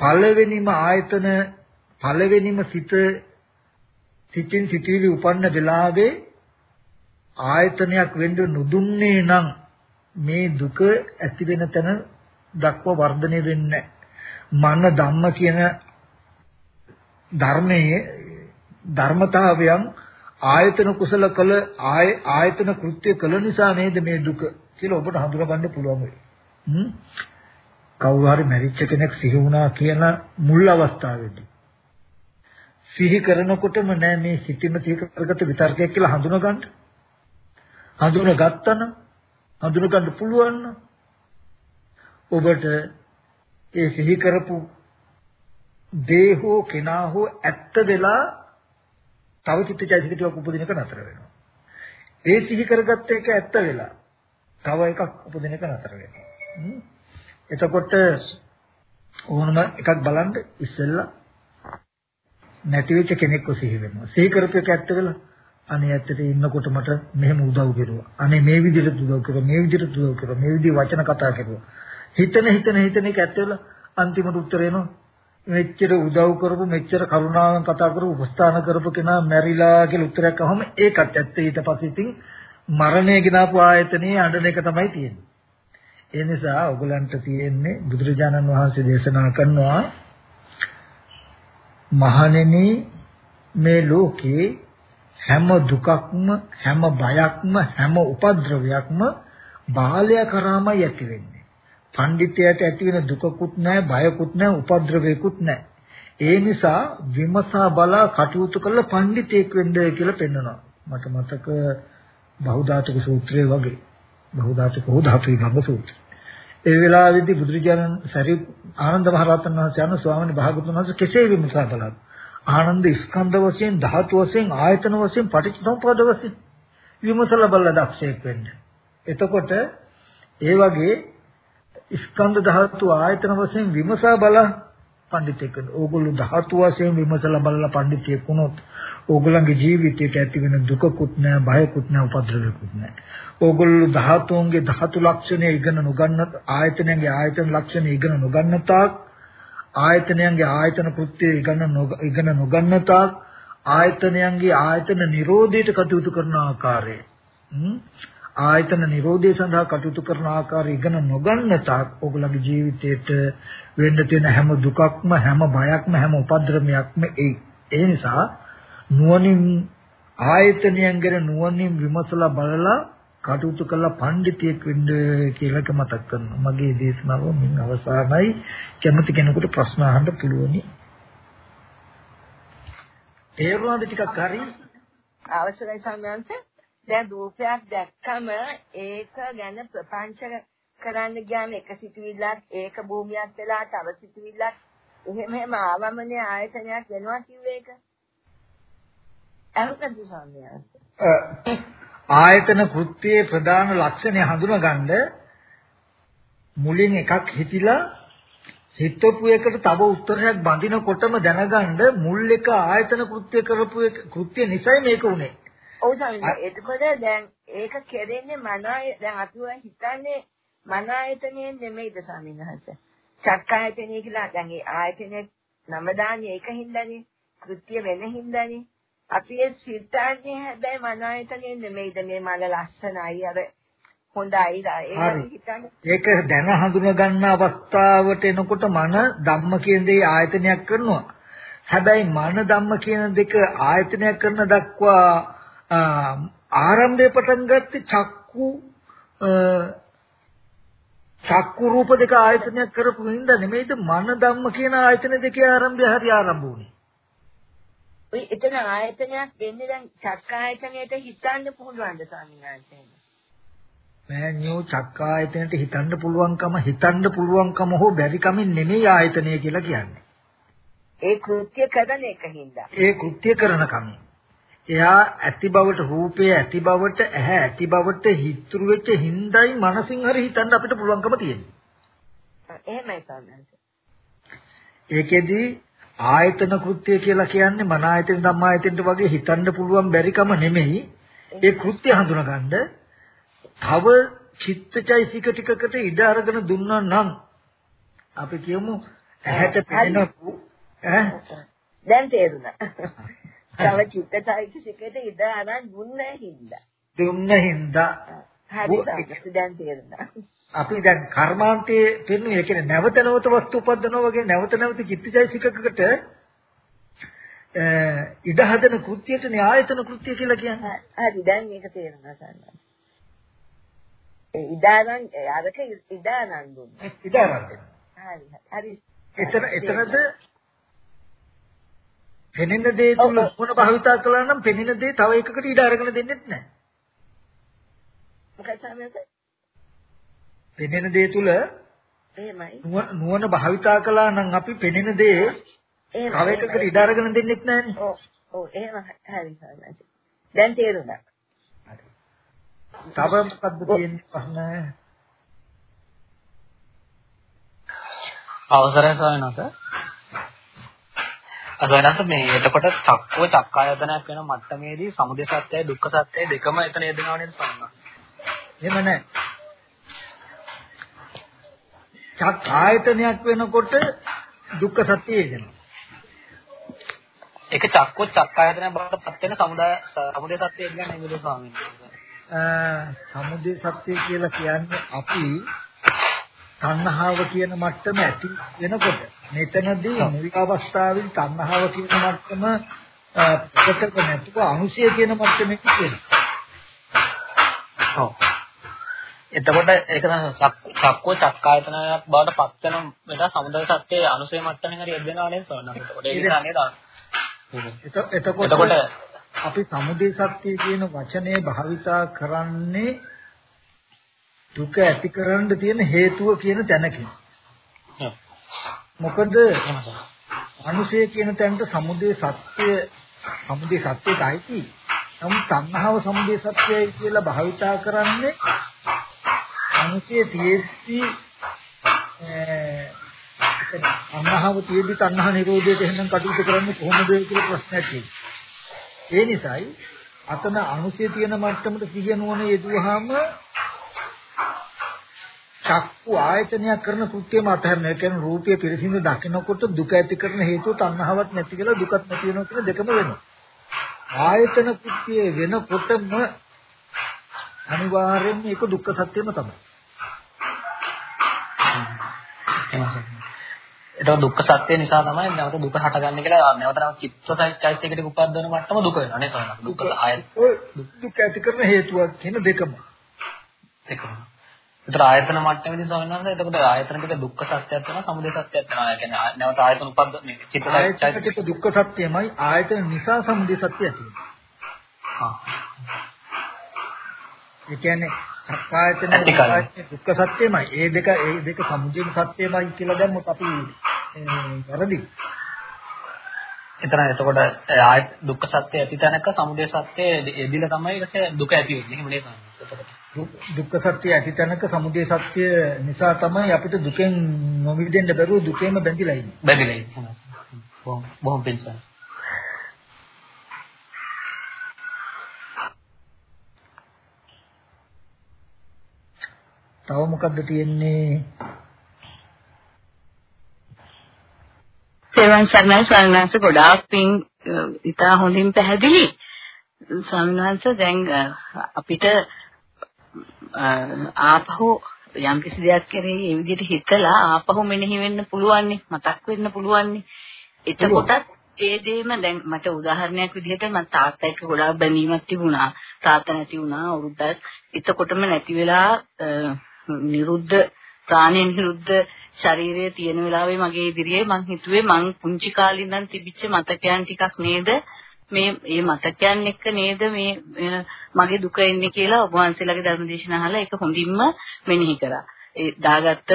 පළවෙනිම ආයතන පළවෙනිම සිත සිතින් සිටිලි උපන්න වෙලාවේ ආයතනයක් වෙන්න නුදුන්නේ නම් මේ දුක ඇති වෙන තැන දක්ව වර්ධනය වෙන්නේ මන ධම්ම කියන ධර්මයේ ධර්මතාවයන් ආයතන කුසල කළ ආයතන කෘත්‍ය කළ නිසා නේද මේ දුක කියලා ඔබට හඳුනා ගන්න පුළුවන් වෙයි. කවුරු හරි මැරිච්ච කෙනෙක් සිහි වුණා කියන මුල් අවස්ථාවේදී සිහි කරනකොටම නෑ මේ සිතිම සිහි කරගත්ත විතර්කයක් කියලා හඳුනා ගන්න. හඳුනා ගත්තන හඳුනා ගන්න පුළුවන් ඔබට ඒ සිහි කරපු දේහෝ කෙනා හෝ ඇත්ත වෙලා තව චිත්තචෛතසික ටිකක් උපදිනක නතර වෙනවා. ඒ සිහි කරගත්ත එක ඇත්ත වෙලා තව එකක් උපදිනක නතර වෙනවා. එතකොට ඕනම එකක් බලන්න ඉස්සෙල්ලා නැති වෙච්ච කෙනෙක්ව සිහි වෙනවා. සිහි කරපු එක ඇත්ත වෙලා අනේ ඇත්තට ඉන්නකොට මට මෙහෙම උදව් කෙරුවා. අනේ මේ විදිහට උදව් කෙරුවා. මේ විදිහට උදව් කෙරුවා. මේ විදිහ වචන කතා කෙරුවා. හිතන හිතන හිතන එක ඇත්ත වෙලා අන්තිමට උත්තර එනවා. මෙච්චර උදව් කරපු මෙච්චර කරුණාවෙන් කතා කරපු උපස්ථාන කරපු කෙනා මැරිලා කියලා උත්තරයක් අහම ඒකත් ඇත්ත ඊට පස්සේ ඉතින් මරණය ගినాපු ආයතනයේ අඬන එක තමයි තියෙන්නේ. ඒ නිසා ඔයගලන්ට තියෙන්නේ බුදුරජාණන් වහන්සේ දේශනා කරනවා මහණෙනි මේ ලෝකේ හැම දුකක්ම හැම බයක්ම හැම උපද්‍රවයක්ම බාලය කරාමයි ඇති වෙන්නේ. පඬිතයට ඇති වෙන දුකකුත් නැහැ, බයකුත් නැහැ, උපද්‍රවයකුත් නැහැ. ඒ නිසා විමසා බලා කටයුතු කළ පඬිතෙක් වෙන්න කියලා පෙන්වනවා. මට මතක බහුධාතුක සූත්‍රයේ වගේ. බහුධාතුක හෝ ධාතු විභංග සූත්‍රය. ඒ වෙලාවේදී බුදුරජාණන් සරි ආනන්ද මහරහතන් වහන්සේ යන ස්වාමීන් වහන්සේ කෙසේ විමසා බලත් ආනන්ද ස්කන්ධ වශයෙන් ධාතු වශයෙන් ආයතන වශයෙන් පටිච්චසමුප්පාද වශයෙන් විමසලා බලලා දක්ෂයෙක් වෙන්න. එතකොට ඒ වගේ ස්කන්ධ ධාතු ආයතන වශයෙන් විමසා බලා පඬිතෙක් වෙන. ඕගොල්ලෝ ධාතු වශයෙන් විමසලා බලලා පඬිතෙක් වුණොත් ඕගොල්ලන්ගේ ජීවිතයට ඇති වෙන දුකකුත් නැහැ, බයකුත් නැහැ, උපද්‍රවයකුත් නැහැ. ඕගොල්ලෝ ධාතුන්ගේ ධාතු ලක්ෂණය ඉගෙන නොගන්න ආයතනයන්ගේ ආයතන ලක්ෂණ ඉගෙන නොගන්න තාක් ආයතනයන්ගේ ආයතන කෘත්‍ය ඉගෙන ඉගෙන නොගන්න තාක් ආයතනයන්ගේ ආයතන නිරෝධයට කටයුතු කරන ආකාරය ආයතන නිරෝධය සඳහා කටයුතු කරන ආකාරය ඉගෙන නොගන්න තාක් ඔයගොල්ලන්ගේ ජීවිතේට වෙන්න තියෙන හැම දුකක්ම හැම බයක්ම හැම උපද්‍රවයක්ම ඒ ඒ නිසා නුවණින් ආයතනයන් ගැන නුවණින් විමසලා බලලා කටයුතු කළ පඬිතියෙක් වෙන්න කියලා මතක් කරනවා. මගේ දේශනාව මින් අවසానයි. කැමති කෙනෙකුට ප්‍රශ්න අහන්න පුළුවනි. තේරුණාද ටිකක් හරි? අවසරයි සම්මාන්ත. දැන් රූපයක් දැක්කම ඒක ගැන ප්‍රපංච කරන්න ගියාම එක සිතුවිල්ලක් ඒක භූමියක් වෙලා තව සිතුවිල්ලක් එහෙම එහෙම ආවමනේ ආයතනයක් වෙනවා කිව්වේ ඒක. අහුකද සම්මාන්ත? ආයතන කෘත්‍යයේ ප්‍රධාන ලක්ෂණය හඳුනගන්න මුලින් එකක් හිතිලා හිතපු එකට තව උත්තරයක් බඳිනකොටම දැනගන්න මුල් එක ආයතන කෘත්‍ය කරපු කෘත්‍ය නිසයි මේක උනේ. ඔව් ස්වාමීනි. එතකොට දැන් ඒක කෙරෙන්නේ මන දැන් අපි හිතන්නේ මන ආයතනයේ නෙමෙයිද ස්වාමීන් වහන්සේ. චක්කායතනය කියලා දැන් ඒ ආයතනයේ නම දාන්නේ ඒක හින්දානේ. කෘත්‍ය වෙන හින්දානේ. අපි ඒ සිතන්නේ හැබැයි මන ආයතනෙ නෙමෙයිද මේ මන ලස්සනයි අර හොඳයි ඒක දැන හඳුන ගන්න අවස්ථාවට එනකොට මන ධම්ම කියන දේ ආයතනයක් කරනවා. හැබැයි මන ධම්ම කියන දෙක ආයතනයක් කරන දක්වා ආරම්භයේ පටන් ගත්තේ චක්කු චක්කු රූප දෙක ආයතනයක් කරපු හින්දා නෙමෙයිද මන ධම්ම කියන ආයතන දෙකේ ආරම්භය හරි ආරම්භ වුනේ. ඔය එතන ආයතනයක් වෙන්නේ දැන් චක්කායතනයට හිතන්න පුළුවන්ද ස්වාමීන්? මෑනියෝ චක්කායතනයට හිතන්න පුළුවන්කම හිතන්න පුළුවන්කම හෝ බැරිකමින් නෙමෙයි ආයතනය කියලා කියන්නේ. ඒ කෘත්‍ය කරන එකින්ද. ඒ කෘත්‍ය කරන කම. එයා ඇති බවට රූපය ඇති බවට ඇහැ ඇති බවට හිතුරු වෙච්ච හිඳයි මනසින් හරි හිතන්න අපිට පුළුවන්කම තියෙනවා. එහෙමයි ස්වාමීන් ඒකෙදි ආයතන කෘත්‍ය කියලා කියන්නේ මන ආයතන ධම්මායතනට වගේ හිතන්න පුළුවන් බැරිකම නෙමෙයි. ඒ කෘත්‍ය හඳුනගන්න තව චිත්තචෛසික ටිකකට ඉඩ අරගෙන දුන්නා නම් අපි කියමු ඇහැට පෙනෙන ඈ දැන් තේරුණා. තව චිත්තචෛසිකයට ඉඩ අරන් දුන්නේ හින්දා. දුන්නේ හින්දා. හරි දැන් තේරුණා. අපි දැන් කර්මාන්තයේ පෙන්වන්නේ ඒ කියන්නේ නැවත නැවත වස්තු උපදිනවා වගේ නැවත නැවත චිත්තචෛසිකකට ඉඩ හදන කෘත්‍යයටනේ ආයතන කෘත්‍ය කියලා කියන්නේ. හරි දැන් මේක තේරුණා සන්න. ඉදානන් අරක ඉදානන් දුන්නා. ඉදානන්. හරි හරි. එතන එතනද පෙනෙන දේ තුල මොන භාවිතා කළා නම් පෙනෙන දේ තව එකකට ඉඩ අරගෙන දෙන්නෙත් නැහැ. මොකක්ද සාමයක? පෙනෙන දේ තුල එහෙමයි නුවණ භාවිතා කළා නම් අපි පෙනෙන දේ තව එකකට ඉඩ අරගෙන දෙන්නෙත් නැහනේ. ඔව් ඔව් එහෙම හරි හරි. දැන් තේරුණා. තව මොකද්ද තියෙන්නේ ප්‍රශ්න? අවසරයි ස්වාමීන් වහන්සේ. අසවනස මේ එතකොට චක්කව චක්කායතනයක් වෙන මට්ටමේදී සමුදය සත්‍යය දුක්ඛ සත්‍යය දෙකම එතන යෙදෙනව නේද ස්වාමීන් වහන්සේ? එහෙම නැහැ. චක් ආයතනයක් වෙනකොට දුක්ඛ සත්‍ය එනවා. ඒක චක්කෝ චක්කායතනය බවට පත් වෙන සමුදාය සමුදය සත්‍ය කියන්නේ නෙමෙයි ස්වාමීන් වහන්සේ. සමුදය සත්‍ය කියලා කියන්නේ අපි තණ්හාව කියන මට්ටම ඇති වෙනකොට මෙතනදී මූලික අවස්ථාවේ තණ්හාව කියන මට්ටම ප්‍රකට නැතුව අනුශය කියන මට්ටමේ කියනවා. ඔව්. එතකොට ඒක තමයි චක්කෝ චක්කායතනයක් බවට පත් වෙන මෙතන සමුදය සත්‍යයේ අනුසය මට්ටමින් හරි යද්දෙනවා නේද සෝනක්. එතකොට ඒක නේද? එතකොට අපි සමුදය සත්‍ය කියන වචනේ භාවිතා කරන්නේ දුක ඇති කරන්න තියෙන හේතුව කියන තැනකින්. මොකද අනුසය කියන තැනට සමුදය සත්‍ය සමුදය සත්‍යයයි නමුත් සංහව සමුදය සත්‍යයි කියලා භාවිතා කරන්නේ අනුසය තියෙද්දි අන්නහව තියෙද්දි තණ්හා නිරෝධයට එහෙනම් කටයුතු කරන්නේ කොහොමද කියලා ප්‍රශ්නයක් තියෙනවා. ඒ නිසායි අතන අනුසය තියෙන මට්ටමට සිහිය නුවණ යෙදුවාම චක්කු ආයතනයක් කරන කෘත්‍යම අතහැරන ඒ කියන්නේ රූපය පිරිසිදු දකිනකොට දුක ඇති කරන හේතුව තණ්හාවක් නැති කියලා දුකත් නැති වෙනවා කියන දෙකම වෙනවා. ආයතන කෘත්‍ය වෙනකොටම අනිවාර්යෙන්ම ඒක දුක්ඛ සත්‍යම තමයි. ඒක දුක්ඛ සත්‍ය නිසා තමයි නැවත දුක හටගන්නේ කියලා නැවත නැවත චිත්තසයිචෛසිකට උපද්දවන මට්ටම දුක වෙනවා නේ සෝනක්. දුක්ඛ ආයත දුක් ඇති කරන හේතුවක් කියන දෙකම. දෙකම. ඒතර ආයතන මට්ටමේදී සමනන්න එතකොට ආයතන ටික දුක්ඛ සත්‍යයක් වෙනවා සමුදය සත්‍යයක් වෙනවා. ඒ කියන්නේ නැවත ආයතන උපද්ද මේ චිත්තසයිචෛසික දුක්ඛ සත්‍යමයි ආයතන නිසා සමුදය සත්‍යය තියෙනවා. හා. ඒ කියන්නේ සක්කායතන දුක්ඛ සත්‍යමයි. ඒ දෙක ඒ දෙක සමුදය සත්‍යමයි කියලා දැම්මොත් අපි වැරදි. එතන එතකොට ආය දුක්ඛ සත්‍ය ඇති තැනක සමුදය සත්‍ය එදිලා තමයි ඊටසේ දුක ඇති වෙන්නේ. එහෙම නේද? එතකොට දුක්ඛ සත්‍ය ඇති තැනක සමුදය සත්‍ය නිසා තමයි අපිට දුකෙන් නොමිදෙන්න බැරුව දුකේම බැඳිලා ඉන්නේ. බැඳිලා ඉන්නේ. බොහොම බොහොම පිංසයි. තව මොකද්ද තියෙන්නේ? සේවන් සර්ණයි වහන්සේ ගොඩාක් පිං ඉතා හොඳින් පැහැදිලි. ස්වාමීන් වහන්සේ දැන් අපිට ආපහු යම් කිසි දෙයක් කරේ ඒ විදිහට හිතලා ආපහු මෙනෙහි වෙන්න පුළුවන් මතක් වෙන්න පුළුවන්. එතකොටත් ඒ දෙයම දැන් මට උදාහරණයක් විදිහට මම තාත්තා එක්ක ගොඩාක් බැඳීමක් තිබුණා. තාත්තා නැති වුණා අවුරුද්දක්. එතකොටම නැති වෙලා නිරුද්ධ ප්‍රාණය නිරුද්ධ ශරීරයේ තියෙන වෙලාවේ මගේ ඉදිරියේ මං හිතුවේ මං පුංචි කාලේ ඉඳන් තිබිච්ච මතකයන් ටිකක් නේද මේ මේ මතකයන් එක්ක නේද මේ මගේ දුක එන්නේ කියලා ඔබ වහන්සේලාගේ ධර්මදේශන අහලා ඒක හොඳින්ම මෙනෙහි කරා. ඒ දාගත්ත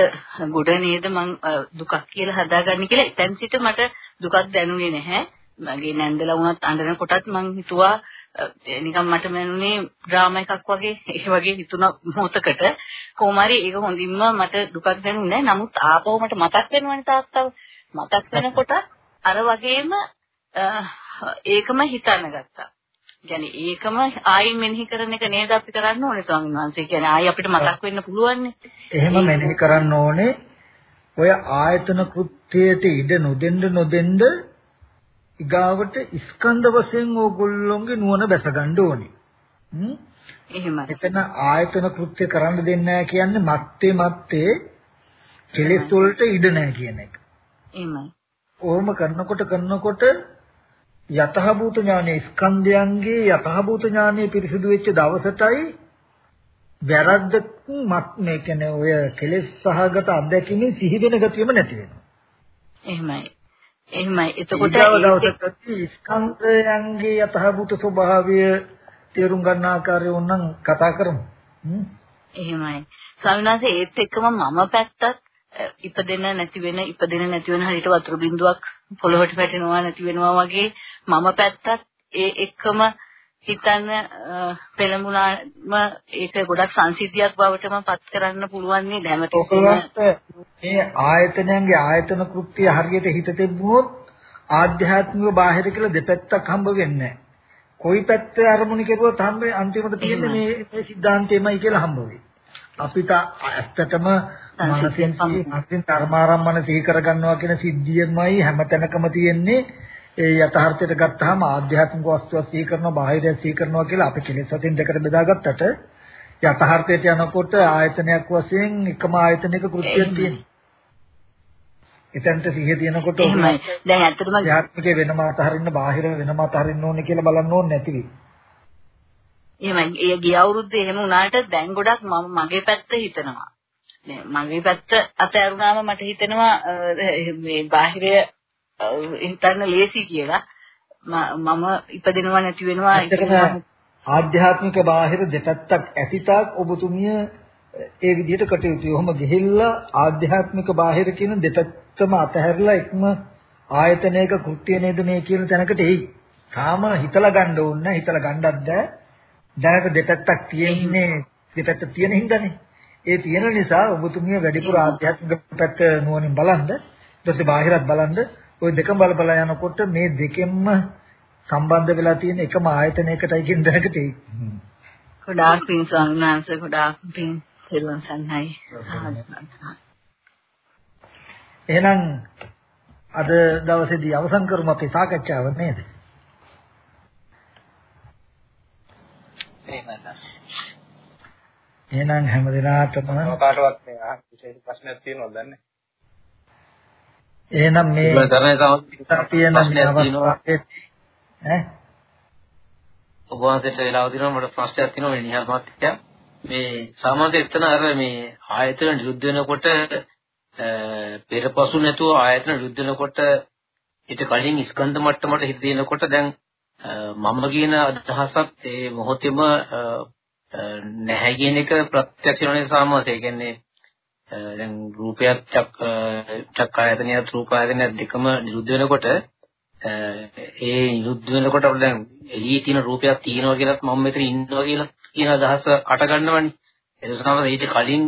ගොඩ නේද මං දුකක් කියලා හදාගන්නේ කියලා එතෙන් සිට මට දුකක් දැනුනේ නැහැ. මගේ නැන්දලා වුණත් අඬන කොටත් මං හිතුවා නිකන් මට මනුනේ ඩ්‍රාමා එකක් වගේ ඒ වගේ හිතුණ මොහොතකට කොහොම හරි ඒක හොඳින්ම මට දුකක් දැනුනේ නැහැ. නමුත් ආපහු මට මතක් වෙනවනේ තාත්තව. මතක් වෙනකොට අර වගේම ඒකම හිතන්න ගත්තා. يعني ඒකම ආයින් මෙනෙහි කරන එක නේද අපි කරන්න ඕනේ ස්වාමීන් වහන්සේ. කියන්නේ ආයි අපිට මතක් වෙන්න පුළුවන් එහෙම මෙනෙහි කරන්න ඕනේ. ඔය ආයතන කෘත්‍යයට ඉඩ නොදෙන්න නොදෙන්න ඊගාවට ස්කන්ධ වශයෙන් ඕගොල්ලොන්ගේ නුවණ බැස ගන්න ඕනේ. හ්ම් එහෙමයි. එතන ආයතන කෘත්‍ය කරන්න දෙන්නේ නැහැ කියන්නේ මත්තේ මත්තේ කෙලෙස් වලට ඉඩ නැහැ කියන එක. එහෙමයි. ඕම කරනකොට කරනකොට යතහභූත ඥානයේ ස්කන්ධයන්ගේ යතහභූත ඥානයේ පිරිසිදු වෙච්ච දවසටයි වැරද්ද මත් මේ කියන්නේ ඔය කෙලෙස් සහගත අත්දැකීමෙන් සිහි වෙන ගතියම නැති වෙනවා. එහෙමයි. එහෙමයි. එතකොට දවසකදී ස්කන්ධයන්ගේ යථාභූත ස්වභාවය තේරුම් ගන්න ආකාරය උනම් කතා කරමු. එහෙමයි. ස්වාමීන් වහන්සේ ඒත් එක්කම මම පැත්තත් ඉපදෙන නැති වෙන ඉපදෙන නැති වෙන හරියට වතුර බින්දුවක් පොළොවට වැටෙනවා නැති වෙනවා වගේ මම පැත්තත් ඒ එක්කම හිතන්න පෙළඹුණාම ඒක ගොඩක් සංසිද්ධියක් බවට මම පත් කරන්න පුළුවන් නේද හැමතිස්සෙම මේ ආයතනයන්ගේ ආයතන කෘත්‍ය හරියට හිත තිබුණොත් ආධ්‍යාත්මික බාහිර කියලා දෙපැත්තක් හම්බ වෙන්නේ කොයි පැත්ත අරමුණු කෙරුවත් හම්බ අන්තිමට තියෙන්නේ මේ මේ સિદ્ધාන්තයමයි කියලා හම්බ අපිට ඇත්තටම මනසෙන් මනසෙන් ධර්මාරම්මන සිහි කරගන්නවා කියන සිද්ධියමයි හැමතැනකම තියෙන්නේ. ඒ යථාර්ථයට ගත්තාම ආධ්‍යාත්මික වස්තුවක් සිහි කරනවා බාහිරය සිහි කරනවා කියලා අපි කෙලෙස් වශයෙන් දෙකට බෙදාගත්තට යථාර්ථයට යනකොට ආයතනයක් වශයෙන් එකම ආයතනයක කෘත්‍යයක් තියෙනවා. එතනට සිහිය තියෙනකොට එහෙමයි. දැන් ඇත්තටම ආත්මිකේ වෙනම අතහරින්න බාහිර වෙනම අතහරින්න ඕනේ කියලා බලන්න ඕනේ නැති වෙයි. එහෙමයි. ඒ ගිය අවුරුද්දේ එහෙම වුණාට දැන් ගොඩක් මම මගේ පැත්ත හිතනවා. මගේ පැත්ත අතහැරුණාම මට හිතෙනවා මේ බාහිරය හිතන්න ලේසි කියලා. මම ඉපදෙනවා නැති වෙනවා ආධ්‍යාත්මික බාහිර දෙපැත්තක් ඇතිතාක් ඔබතුමිය ඒ විදිහට කටයුතු. ඔහොම ගිහිල්ලා ආධ්‍යාත්මික බාහිර කියන දෙපැත්තම අතහැරලා එක්ම ආයතනයක කෘත්‍ය නේද මේ කියන තැනකට එයි. තාම හිතලා ගන්න ඕනේ හිතලා ගන්නත් බෑ. දැනට දෙපැත්තක් තියෙන්නේ දෙපැත්ත තියෙන හින්දානේ. ඒ තියෙන නිසා ඔබතුමිය වැඩිපුර ආධ්‍යාත්මික පැත්ත නුවණින් බලන්න. ඊට පස්සේ බාහිරත් බලන්න. ওই දෙකම බල බල යනකොට මේ දෙකෙන්ම සම්බන්ධ වෙලා තියෙන එකම ආයතනයකටයි කියන දැනකට එයි. ගොඩාක් පින් ස්වාමීන් වහන්සේ ගොඩාක් පින් තෙරුවන් සරණයි. එහෙනම් අද දවසේදී අවසන් කරමු අපේ සාකච්ඡාව නේද? එහෙනම් හැම දිනාටම කාටවත් මේ විශේෂ ප්‍රශ්නයක් තියෙනවද දන්නේ? එහෙනම් මේ සරණයි සමහර තියෙන ඈ? ඔබ වහන්සේට වෙලාව දිනවා මට ප්‍රශ්නයක් තියෙනවා මේ නිහාල් මහත්තයා මේ සාමාන්‍යයෙන් එතන අර මේ ආයතන නිරුද්ධ වෙනකොට පෙරපසු නැතුව ආයතන නිරුද්ධ වෙනකොට ඊට කලින් ස්කන්ධ මට්ටමට හිත දෙනකොට දැන් මම කියන අදහසත් ඒ මොහොතේම නැහැ කියන එක ප්‍රත්‍යක්ෂ වෙන සාමාන්‍යයෙන් කියන්නේ දැන් රූපයක් චක් චක්කායතනියත් රූපායතනියත් දෙකම නිරුද්ධ වෙනකොට ඒ නිරුද්ධ වෙනකොට අපිට දැන් එළියේ තියෙන රූපයක් තියෙනවා කියලාත් මම මෙතන ඉන්නවා කියලා කියන අදහස අට ගන්නවනේ. ඒක තමයි ඊට කලින්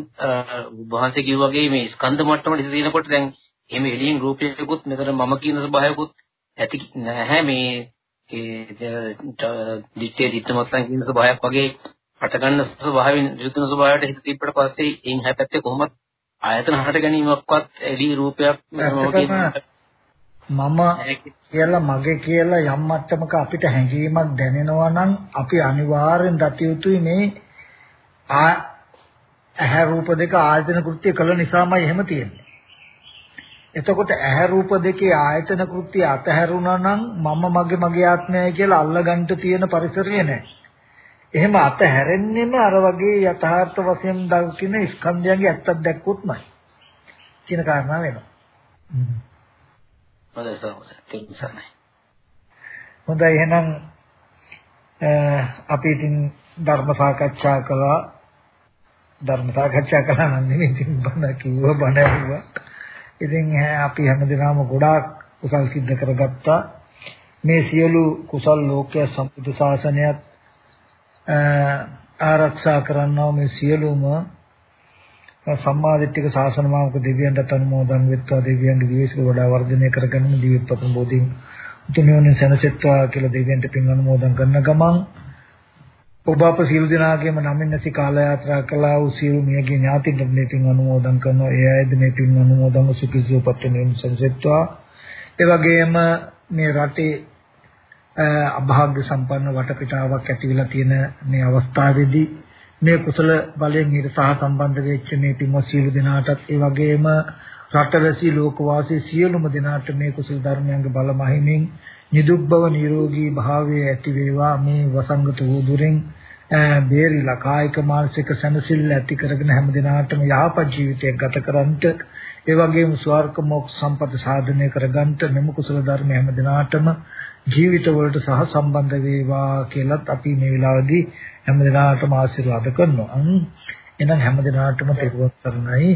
වහන්සේ කිව්වා වගේ මේ ස්කන්ධ මට්ටමට තියෙනකොට දැන් එහෙම එළියෙන් රූපයකුත් මෙතන මම කියන ස්වභාවයකුත් ඇති නැහැ මේ ඒ දිත්තේ දිත්තමත්යන් කියන ස්වභාවයක් වගේ අට ගන්න ස්වභාවයෙන් නිරුද්ධ ස්වභාවයට හිත තිබ්බට පස්සේ එයින් හැපැත්තේ කොහොමද ආයතන හට ගැනීමක්වත් එළි රූපයක් මම කියලා මගේ කියලා යම් මට්ටමක අපිට හැඟීමක් දැනෙනවා නම් අපි අනිවාර්යෙන් දත යුතුයි මේ ඇහැ රූප දෙක ආයතන කෘත්‍ය කළ නිසාමයි එහෙම තියෙන්නේ. එතකොට ඇහැ රූප දෙකේ ආයතන කෘත්‍ය අතහැරුණා නම් මම මගේ මගේ ආත්මයයි කියලා අල්ලගන්න තියෙන පරිසරය නැහැ. එහෙම අතහැරෙන්නෙම අර වගේ යථාර්ථ වශයෙන් දකින්න ස්කන්ධයන්ගේ ඇත්තක් දැක්කොත්මයි. කියන කාරණා වෙනවා. හොඳයි එහෙනම් අපි ඉතින් ධර්ම සාකච්ඡා කළා. ධර්ම සාකච්ඡා කළා නම් නෙමෙයි ඉතින් බණ කිව්ව බණ ඇහුවා. ඉතින් අපි හැමදෙනාම ගොඩාක් කුසල් සිද්ධ කරගත්තා. මේ සියලු කුසල් ලෝකයේ සම්පූර්ණ ශාසනයත් ආරක්ෂා කරන්නා මේ සියලුම සම්මාදිට්ඨික ශාසන මාර්ග දෙවියන්ට අනුමෝදන් වෙත්වා. දෙවියන්ගේ විශේෂ වඩා වර්ධනය කරගන්න දීපපතන් බෝධින් උතුණෝනේ සැනසෙත්වා කියලා දෙවියන්ට පින් අනුමෝදන් කරන ගමන් ඔබ අප සියලු දෙනාගේම නමින් නැති කාල යාත්‍රා කළා වූ සියලු මියගේ ඥාතින්ට මේ පින් අනුමෝදන් කරනවා. ඒ අයද මේ පින් අනුමෝදන් සුඛිසුවපත් වෙනින් සැනසෙත්වා. ඒ වගේම මේ රටේ අභාග්‍ය සම්පන්න වටපිටාවක් ඇති වෙලා තියෙන මේ අවස්ථාවේදී මේ කුසල බලයෙන් ඊට සහ සම්බන්ධ වෙච්ච මේ පින්වත් සියලු දෙනාටත් ඒ වගේම රටවැසි ලෝකවාසී සියලුම දෙනාට මේ කුසල ධර්මයන්ගේ බල මහිමින් නිදුක් බව නිරෝගී භාවයේ ඇති වේවා. මේ වසංගත වූ දුරින් බේරිලා කායික මානසික සැනසෙල්ල ඇති කරගෙන හැම දිනාටම යහපත් ජීවිතයක් ගත කරන්ට ඒ වගේම ස්වර්ග මොක්ෂ සම්පත සාධනය කරගන්නට මෙම කුසල ධර්ම හැම දිනාටම ජීවිත වලට සහ සම්බන්ධ වේවා කියලත් අපි මේ වෙලාවේදී හැම දිනාටම ආශිර්වාද කරනවා. එහෙනම් හැම දිනාටම තෙරුවන් සරණයි.